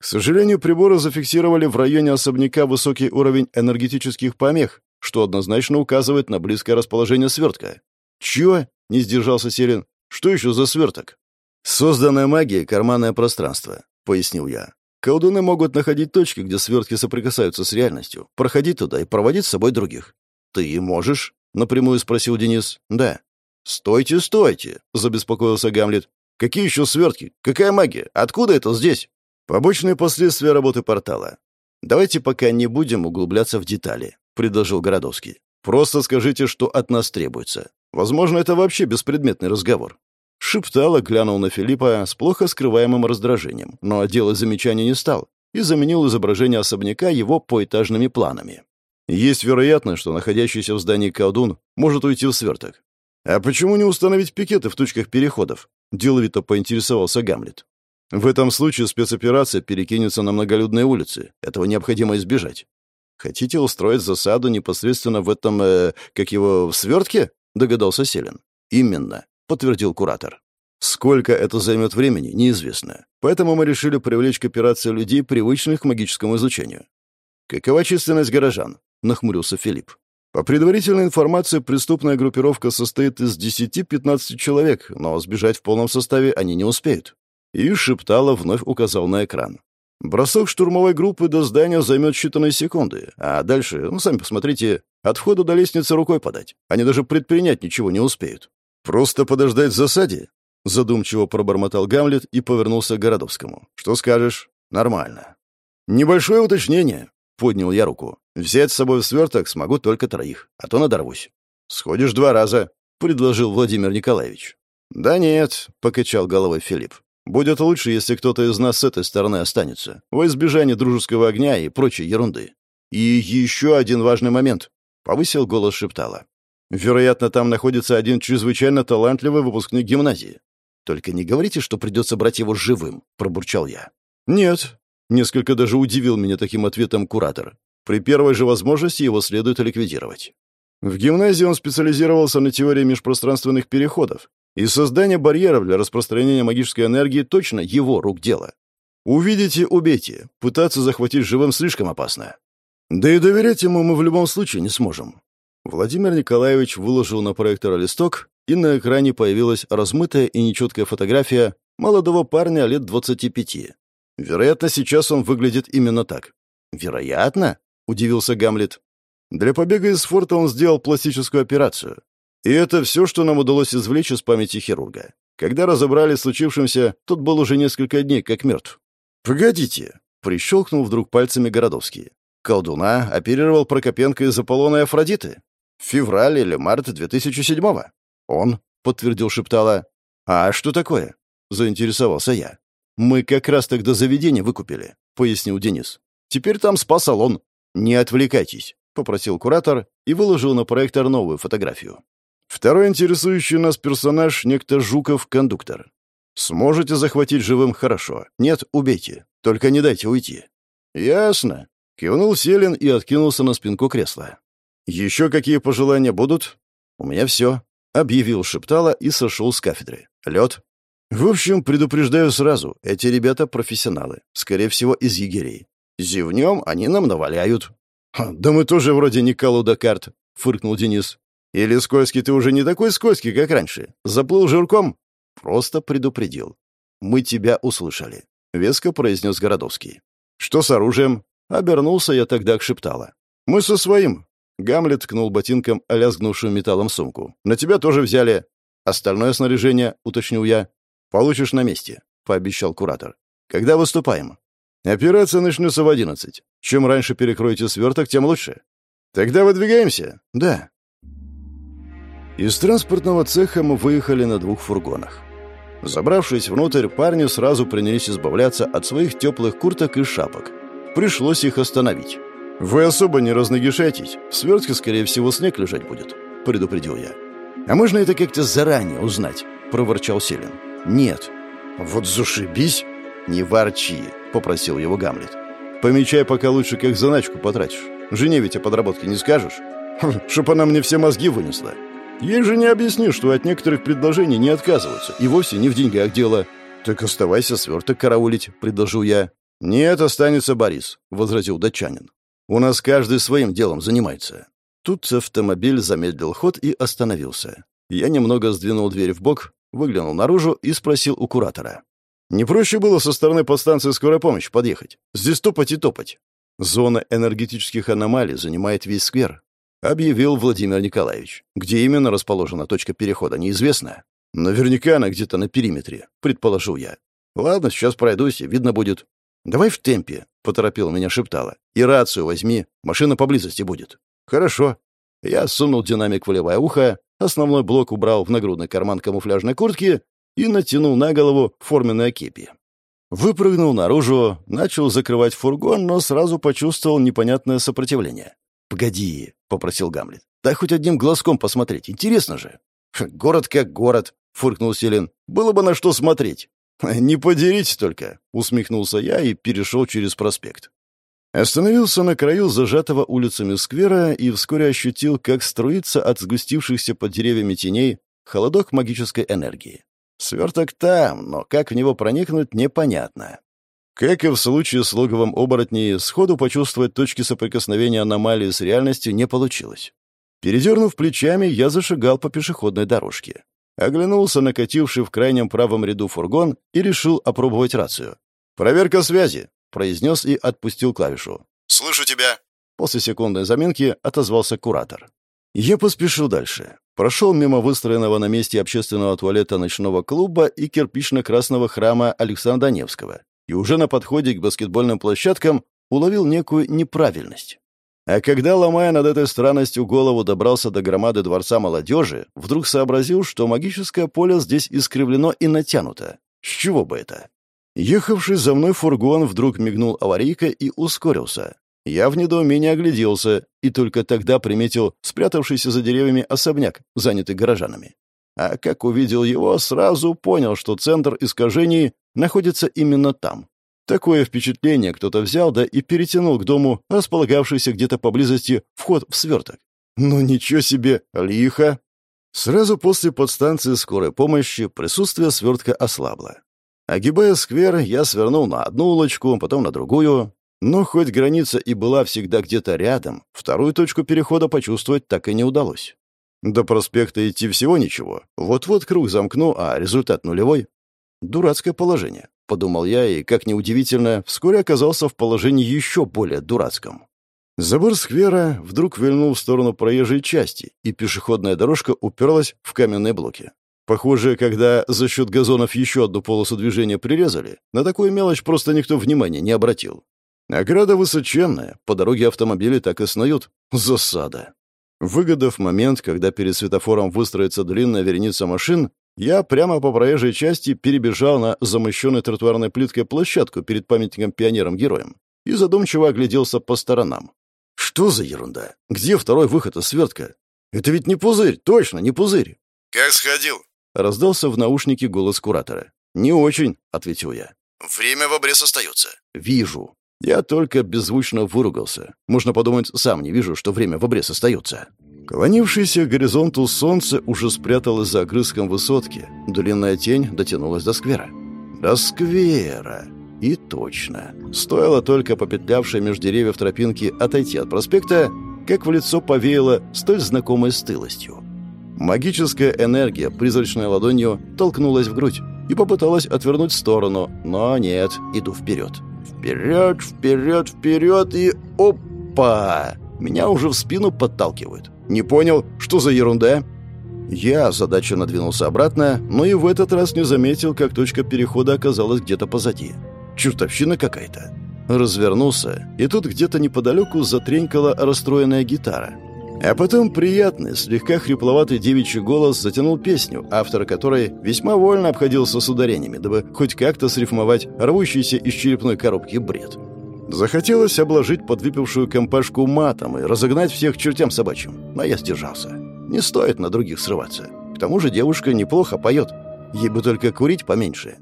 К сожалению, приборы зафиксировали в районе особняка высокий уровень энергетических помех, что однозначно указывает на близкое расположение свертка. «Чего?» — не сдержался Селин. «Что еще за сверток?» «Созданная магией карманное пространство», — пояснил я. «Колдуны могут находить точки, где свертки соприкасаются с реальностью, проходить туда и проводить с собой других. «Ты можешь?» — напрямую спросил Денис. «Да». «Стойте, стойте!» — забеспокоился Гамлет. «Какие еще свертки? Какая магия? Откуда это здесь?» «Побочные последствия работы портала. Давайте пока не будем углубляться в детали», — предложил Городовский. «Просто скажите, что от нас требуется. Возможно, это вообще беспредметный разговор». Шептало глянул на Филиппа с плохо скрываемым раздражением, но делать замечания не стал и заменил изображение особняка его поэтажными планами. Есть вероятность, что находящийся в здании колдун может уйти в сверток. «А почему не установить пикеты в точках переходов?» — деловито поинтересовался Гамлет. «В этом случае спецоперация перекинется на многолюдные улицы. Этого необходимо избежать. Хотите устроить засаду непосредственно в этом, э, как его, в свертке?» — догадался Селин. «Именно», — подтвердил куратор. Сколько это займет времени, неизвестно. Поэтому мы решили привлечь к операции людей, привычных к магическому изучению. «Какова численность горожан?» — нахмурился Филипп. По предварительной информации, преступная группировка состоит из 10-15 человек, но сбежать в полном составе они не успеют. И Шептала вновь указал на экран. Бросок штурмовой группы до здания займет считанные секунды, а дальше, ну, сами посмотрите, от входа до лестницы рукой подать. Они даже предпринять ничего не успеют. Просто подождать в засаде? Задумчиво пробормотал Гамлет и повернулся к Городовскому. «Что скажешь?» «Нормально». «Небольшое уточнение», — поднял я руку. «Взять с собой в сверток смогу только троих, а то надорвусь». «Сходишь два раза», — предложил Владимир Николаевич. «Да нет», — покачал головой Филипп. «Будет лучше, если кто-то из нас с этой стороны останется, во избежание дружеского огня и прочей ерунды. И еще один важный момент», — повысил голос Шептала. «Вероятно, там находится один чрезвычайно талантливый выпускник гимназии. «Только не говорите, что придется брать его живым», — пробурчал я. «Нет». Несколько даже удивил меня таким ответом куратор. При первой же возможности его следует ликвидировать. В гимназии он специализировался на теории межпространственных переходов, и создание барьеров для распространения магической энергии точно его рук дело. Увидите — убейте. Пытаться захватить живым слишком опасно. Да и доверять ему мы в любом случае не сможем. Владимир Николаевич выложил на проектор листок, и на экране появилась размытая и нечеткая фотография молодого парня лет 25. Вероятно, сейчас он выглядит именно так. «Вероятно?» — удивился Гамлет. «Для побега из форта он сделал пластическую операцию. И это все, что нам удалось извлечь из памяти хирурга. Когда разобрали случившемся, тот был уже несколько дней как мертв. «Погодите!» — прищелкнул вдруг пальцами Городовский. Колдуна оперировал Прокопенко из Аполлона и Афродиты. В феврале или марте 2007-го. «Он», — подтвердил Шептала. «А что такое?» — заинтересовался я. «Мы как раз тогда заведение выкупили», — пояснил Денис. «Теперь там спа-салон». «Не отвлекайтесь», — попросил куратор и выложил на проектор новую фотографию. Второй интересующий нас персонаж — некто Жуков-кондуктор. Сможете захватить живым — хорошо. Нет — убейте. Только не дайте уйти. Ясно. Кивнул Селин и откинулся на спинку кресла. Еще какие пожелания будут? У меня все объявил Шептала и сошел с кафедры. Лед. В общем, предупреждаю сразу, эти ребята профессионалы, скорее всего, из егерей. Зевнем они нам наваляют. «Да мы тоже вроде не колода карт», — фыркнул Денис. «Или скользкий ты уже не такой скользкий, как раньше? Заплыл жирком?» Просто предупредил. «Мы тебя услышали», — веско произнес Городовский. «Что с оружием?» Обернулся я тогда к Шептала. «Мы со своим. Гамлет ткнул ботинком лязгнувшую металлом сумку. «На тебя тоже взяли. Остальное снаряжение, — уточнил я, — получишь на месте», — пообещал куратор. «Когда выступаем?» «Операция начнется в одиннадцать. Чем раньше перекроете сверток, тем лучше». «Тогда выдвигаемся?» «Да». Из транспортного цеха мы выехали на двух фургонах. Забравшись внутрь, парни сразу принялись избавляться от своих теплых курток и шапок. Пришлось их остановить. «Вы особо не разногишайтесь. В свертке, скорее всего, снег лежать будет», — предупредил я. «А можно это как-то заранее узнать?» — проворчал Селин. «Нет». «Вот зашибись!» «Не ворчи», — попросил его Гамлет. «Помечай пока лучше, как заначку потратишь. Жене ведь о подработке не скажешь. Чтоб она мне все мозги вынесла. Ей же не объяснишь, что от некоторых предложений не отказываются, и вовсе не в деньгах дело. Так оставайся сверток караулить», — предложил я. «Нет, останется Борис», — возразил датчанин. У нас каждый своим делом занимается». Тут автомобиль замедлил ход и остановился. Я немного сдвинул дверь в бок, выглянул наружу и спросил у куратора. «Не проще было со стороны подстанции скорой помощи подъехать? Здесь топать и топать». «Зона энергетических аномалий занимает весь сквер», — объявил Владимир Николаевич. «Где именно расположена точка перехода, неизвестно. Наверняка она где-то на периметре», — предположил я. «Ладно, сейчас пройдусь, видно будет. «Давай в темпе», — поторопил меня шептала. «И рацию возьми, машина поблизости будет». «Хорошо». Я сунул динамик в левое ухо, основной блок убрал в нагрудный карман камуфляжной куртки и натянул на голову форменное кепи. Выпрыгнул наружу, начал закрывать фургон, но сразу почувствовал непонятное сопротивление. «Погоди», — попросил Гамлет. Да хоть одним глазком посмотреть, интересно же. «Город как город», — фыркнул Селин. «Было бы на что смотреть». «Не подерите только», — усмехнулся я и перешел через проспект. Остановился на краю зажатого улицами сквера и вскоре ощутил, как струится от сгустившихся под деревьями теней холодок магической энергии. Сверток там, но как в него проникнуть, непонятно. Как и в случае с логовом оборотней, сходу почувствовать точки соприкосновения аномалии с реальностью не получилось. Передернув плечами, я зашагал по пешеходной дорожке. Оглянулся накативший в крайнем правом ряду фургон и решил опробовать рацию. «Проверка связи», — произнес и отпустил клавишу. «Слышу тебя». После секундной заминки отозвался куратор. Я поспешил дальше. Прошел мимо выстроенного на месте общественного туалета ночного клуба и кирпично-красного храма Александра Невского. И уже на подходе к баскетбольным площадкам уловил некую неправильность. А когда, ломая над этой странностью голову, добрался до громады Дворца молодежи, вдруг сообразил, что магическое поле здесь искривлено и натянуто. С чего бы это? Ехавший за мной фургон вдруг мигнул аварийкой и ускорился. Я в недоумении огляделся и только тогда приметил спрятавшийся за деревьями особняк, занятый горожанами. А как увидел его, сразу понял, что центр искажений находится именно там. Такое впечатление кто-то взял, да и перетянул к дому, располагавшийся где-то поблизости, вход в сверток. Ну ничего себе, лихо! Сразу после подстанции скорой помощи присутствие свертка ослабло. Огибая сквер, я свернул на одну улочку, потом на другую. Но хоть граница и была всегда где-то рядом, вторую точку перехода почувствовать так и не удалось. До проспекта идти всего ничего. Вот-вот круг замкну, а результат нулевой. Дурацкое положение. — подумал я, и, как неудивительно, вскоре оказался в положении еще более дурацком. Забор сквера вдруг вильнул в сторону проезжей части, и пешеходная дорожка уперлась в каменные блоки. Похоже, когда за счет газонов еще одну полосу движения прирезали, на такую мелочь просто никто внимания не обратил. Ограда высоченная, по дороге автомобили так и снуют. Засада. Выгодав момент, когда перед светофором выстроится длинная вереница машин, я прямо по проезжей части перебежал на замощенной тротуарной плиткой площадку перед памятником пионерам-героям и задумчиво огляделся по сторонам. Что за ерунда? Где второй выход из свертка? Это ведь не пузырь, точно, не пузырь. «Как сходил?» — раздался в наушнике голос куратора. «Не очень», — ответил я. «Время в обрез остается». «Вижу». Я только беззвучно выругался. Можно подумать, сам не вижу, что время в обрез остается. Клонившееся к горизонту солнце уже спряталось за огрызком высотки. Длинная тень дотянулась до сквера. До сквера! И точно. Стоило только попетлявшей между деревьев тропинки отойти от проспекта, как в лицо повеяло столь знакомой стылостью. Магическая энергия призрачной ладонью толкнулась в грудь и попыталась отвернуть в сторону, но нет, иду вперед. Вперед, вперед, вперед и... Опа! Меня уже в спину подталкивают. Не понял, что за ерунда?» Я задача надвинулся обратно, но и в этот раз не заметил, как точка перехода оказалась где-то позади. Чертовщина какая-то. Развернулся, и тут где-то неподалеку затренькала расстроенная гитара. А потом приятный, слегка хрипловатый девичий голос затянул песню, автор которой весьма вольно обходился с ударениями, дабы хоть как-то срифмовать рвущийся из черепной коробки бред. Захотелось обложить подвыпившую компашку матом и разогнать всех чертям собачьим, но я сдержался. Не стоит на других срываться. К тому же девушка неплохо поет. Ей бы только курить поменьше.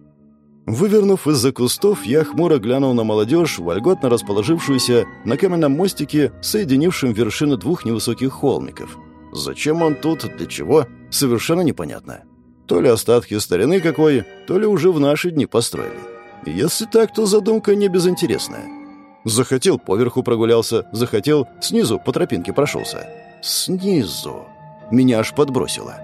Вывернув из-за кустов, я хмуро глянул на молодежь, вольготно расположившуюся на каменном мостике, соединившем вершины двух невысоких холмиков. Зачем он тут, для чего, совершенно непонятно. То ли остатки старины какой, то ли уже в наши дни построили. Если так, то задумка не безинтересная. Захотел, поверху прогулялся, захотел, снизу по тропинке прошелся. Снизу. Меня аж подбросило.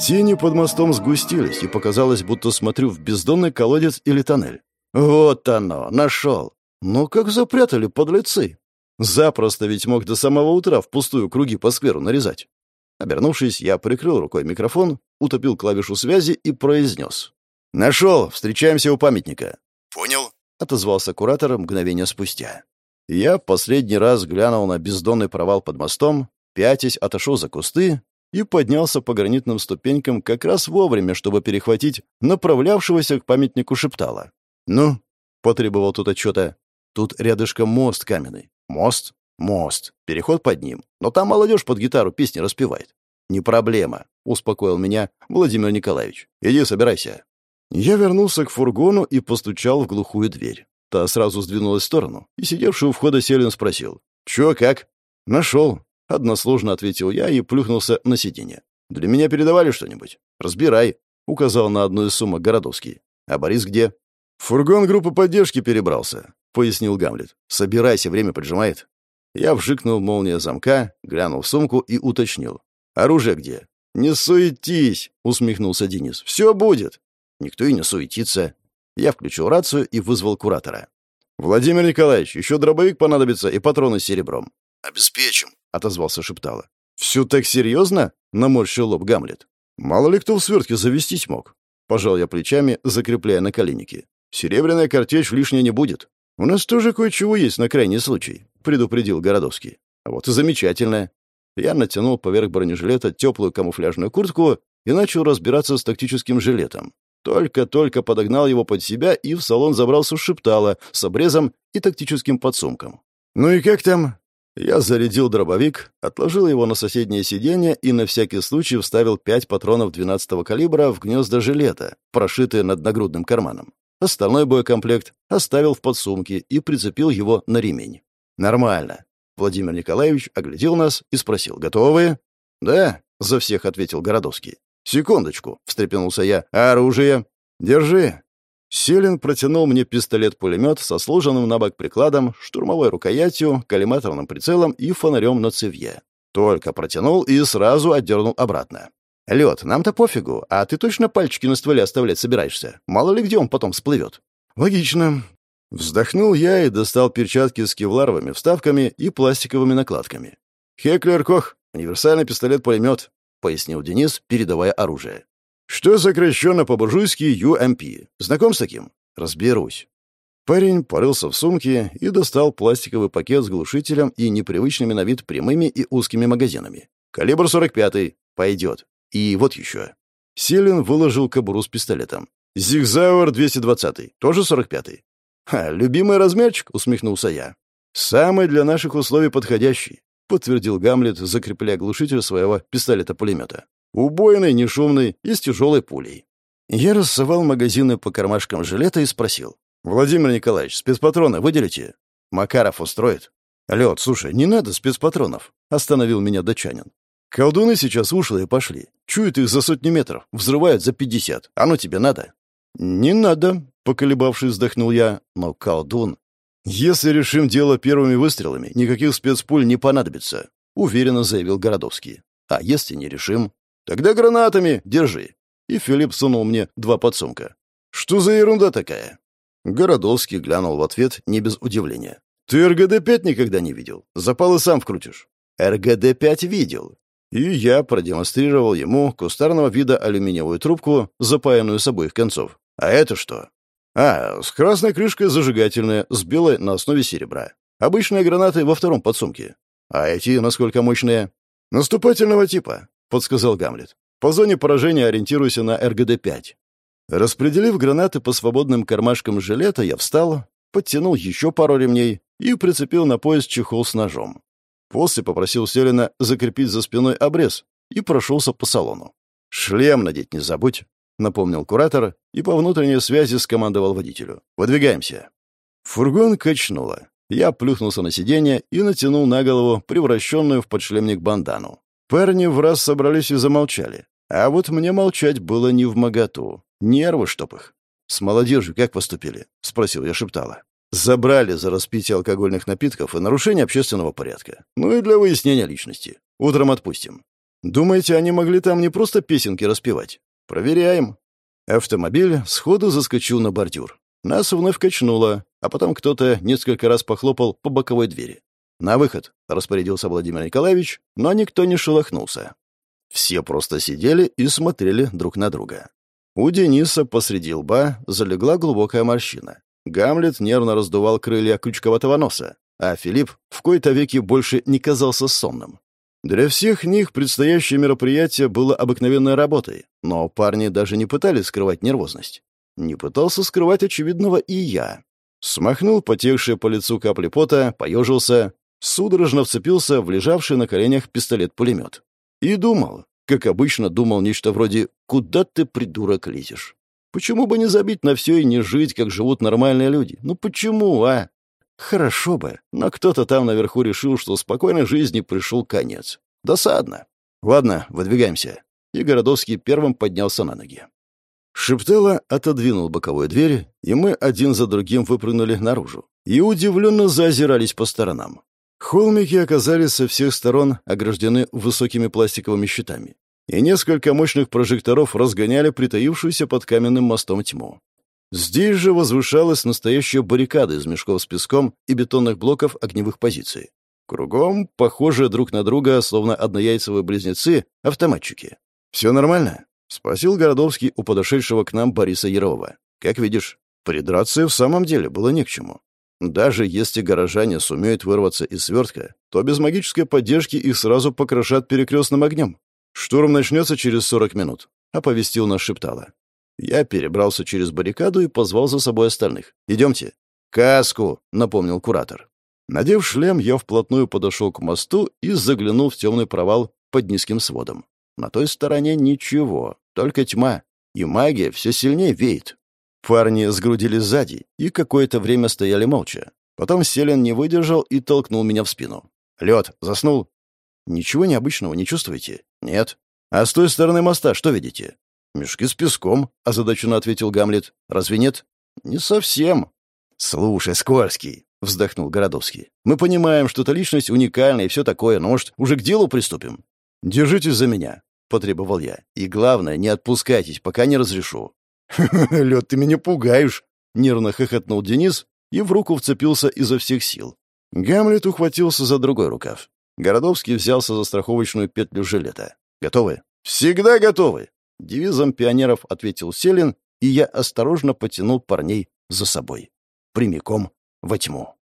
Тени под мостом сгустились, и показалось, будто смотрю в бездонный колодец или тоннель. Вот оно, нашел. Но как запрятали подлецы. Запросто ведь мог до самого утра впустую круги по скверу нарезать. Обернувшись, я прикрыл рукой микрофон, утопил клавишу связи и произнес. «Нашел! Встречаемся у памятника!» «Понял?» — отозвался куратор мгновение спустя. Я последний раз глянул на бездонный провал под мостом, пятясь отошел за кусты и поднялся по гранитным ступенькам как раз вовремя, чтобы перехватить направлявшегося к памятнику шептала. «Ну?» — потребовал тут отчета. «Тут рядышком мост каменный. Мост? Мост. Переход под ним. Но там молодежь под гитару песни распевает. Не проблема, успокоил меня Владимир Николаевич. Иди, собирайся. Я вернулся к фургону и постучал в глухую дверь. Та сразу сдвинулась в сторону, и сидевший у входа Селин спросил. «Чё, как?» «Нашел», — односложно ответил я и плюхнулся на сиденье. «Для меня передавали что-нибудь?» «Разбирай», — указал на одну из сумок Городовский. «А Борис где?» «Фургон группы поддержки перебрался», — пояснил Гамлет. «Собирайся, время поджимает». Я вжикнул молния замка, глянул в сумку и уточнил. «Оружие где?» «Не суетись!» — усмехнулся Денис. «Все будет!» Никто и не суетится. Я включил рацию и вызвал куратора. «Владимир Николаевич, еще дробовик понадобится и патроны с серебром». «Обеспечим», — отозвался Шептала. «Все так серьезно?» — наморщил лоб Гамлет. «Мало ли кто в свертке завестись мог». Пожал я плечами, закрепляя на наколенники. «Серебряная картечь лишняя не будет. У нас тоже кое-чего есть на крайний случай», — предупредил Городовский. «Вот и замечательно». Я натянул поверх бронежилета теплую камуфляжную куртку и начал разбираться с тактическим жилетом. Только-только подогнал его под себя и в салон забрался шептала с обрезом и тактическим подсумком. «Ну и как там?» Я зарядил дробовик, отложил его на соседнее сиденье и на всякий случай вставил пять патронов 12-го калибра в гнезда жилета, прошитые над нагрудным карманом. Остальной боекомплект оставил в подсумке и прицепил его на ремень. «Нормально». Владимир Николаевич оглядел нас и спросил, «Готовы?» «Да», — за всех ответил Городовский. «Секундочку», — встрепенулся я. «А оружие?» «Держи». Селин протянул мне пистолет-пулемет со сложенным на бок прикладом, штурмовой рукоятью, коллиматорным прицелом и фонарем на цевье. Только протянул и сразу отдернул обратно. «Лед, нам-то пофигу, а ты точно пальчики на стволе оставлять собираешься? Мало ли где он потом всплывет». «Логично». Вздохнул я и достал перчатки с кевларовыми вставками и пластиковыми накладками. «Хеклер Кох, универсальный пистолет-пулемет. — пояснил Денис, передавая оружие. «Что сокращенно по-буржуйски UMP? Знаком с таким?» «Разберусь». Парень порылся в сумке и достал пластиковый пакет с глушителем и непривычными на вид прямыми и узкими магазинами. «Калибр 45-й. Пойдет. И вот еще». Селин выложил кобуру с пистолетом. «Зигзауэр 220-й. Тоже 45-й». «Ха, любимый размерчик», — усмехнулся я. «Самый для наших условий подходящий подтвердил Гамлет, закрепляя глушитель своего пистолета-пулемета. Убойный, нешумный и с тяжелой пулей. Я рассовал магазины по кармашкам жилета и спросил. «Владимир Николаевич, спецпатроны выделите?» «Макаров устроит». «Лед, слушай, не надо спецпатронов», — остановил меня датчанин. «Колдуны сейчас ушлые пошли. Чуют их за сотни метров, взрывают за пятьдесят. Оно тебе надо?» «Не надо», — поколебавшись, вздохнул я. «Но колдун «Если решим дело первыми выстрелами, никаких спецпуль не понадобится», — уверенно заявил Городовский. «А если не решим? Тогда гранатами держи». И Филипп сунул мне два подсумка. «Что за ерунда такая?» Городовский глянул в ответ не без удивления. «Ты РГД-5 никогда не видел? Запалы сам вкрутишь». «РГД-5 видел». И я продемонстрировал ему кустарного вида алюминиевую трубку, запаянную с обоих концов. «А это что?» А, с красной крышкой зажигательная, с белой на основе серебра. Обычные гранаты во втором подсумке. А эти насколько мощные? Наступательного типа, подсказал Гамлет. По зоне поражения ориентируйся на РГД-5. Распределив гранаты по свободным кармашкам жилета, я встал, подтянул еще пару ремней и прицепил на пояс чехол с ножом. После попросил Селина закрепить за спиной обрез и прошелся по салону. «Шлем надеть не забудь», — напомнил куратор и по внутренней связи скомандовал водителю. «Выдвигаемся». Фургон качнуло. Я плюхнулся на сиденье и натянул на голову превращенную в подшлемник бандану. Парни в раз собрались и замолчали. А вот мне молчать было не в моготу. Нервы, чтоб их. «С молодежью как поступили?» — спросил я шептала. «Забрали за распитие алкогольных напитков и нарушение общественного порядка. Ну и для выяснения личности. Утром отпустим. Думаете, они могли там не просто песенки распевать? Проверяем. Автомобиль сходу заскочил на бордюр. Нас вновь качнуло, а потом кто-то несколько раз похлопал по боковой двери. «На выход», — распорядился Владимир Николаевич, но никто не шелохнулся. Все просто сидели и смотрели друг на друга. У Дениса посреди лба залегла глубокая морщина. Гамлет нервно раздувал крылья крючковатого носа, а Филипп в кои-то веки больше не казался сонным. Для всех них предстоящее мероприятие было обыкновенной работой, но парни даже не пытались скрывать нервозность. Не пытался скрывать очевидного и я. Смахнул потекшие по лицу капли пота, поежился. Судорожно вцепился в лежавший на коленях пистолет-пулемет. И думал, как обычно думал нечто вроде «Куда ты, придурок, лезешь?» Почему бы не забить на все и не жить, как живут нормальные люди? Ну почему, а? Хорошо бы, но кто-то там наверху решил, что спокойной жизни пришел конец. Досадно. Ладно, выдвигаемся. И Городовский первым поднялся на ноги. Шептала отодвинул боковую дверь, и мы один за другим выпрыгнули наружу. И удивленно заозирались по сторонам. Холмики оказались со всех сторон ограждены высокими пластиковыми щитами, и несколько мощных прожекторов разгоняли притаившуюся под каменным мостом тьму. Здесь же возвышалась настоящая баррикада из мешков с песком и бетонных блоков огневых позиций. Кругом, похожие друг на друга, словно однояйцевые близнецы, автоматчики. «Все нормально?» — спросил Городовский у подошедшего к нам Бориса Ярова. «Как видишь, придраться в самом деле было не к чему. Даже если горожане сумеют вырваться из свертка, то без магической поддержки их сразу покрошат перекрестным огнем. Штурм начнется через 40 минут», — оповестил нас Шептала. Я перебрался через баррикаду и позвал за собой остальных. «Идемте». «Каску», — напомнил куратор. Надев шлем, я вплотную подошел к мосту и заглянул в темный провал под низким сводом. На той стороне ничего, только тьма, и магия все сильнее веет. Парни сгрудились сзади и какое-то время стояли молча. Потом Селен не выдержал и толкнул меня в спину. «Лед, заснул?» «Ничего необычного не чувствуете?» «Нет». «А с той стороны моста что видите?» «Мешки с песком», — озадаченно ответил Гамлет. «Разве нет?» «Не совсем». «Слушай, Скользкий», — вздохнул Городовский. «Мы понимаем, что эта личность уникальна и все такое, но, может, уже к делу приступим?» «Держитесь за меня», — потребовал я. «И главное, не отпускайтесь, пока не разрешу». «Лед, ты меня пугаешь!» — нервно хохотнул Денис и в руку вцепился изо всех сил. Гамлет ухватился за другой рукав. Городовский взялся за страховочную петлю жилета. «Готовы?» «Всегда готовы!» Девизом пионеров ответил Селин, и я осторожно потянул парней за собой. Прямиком во тьму.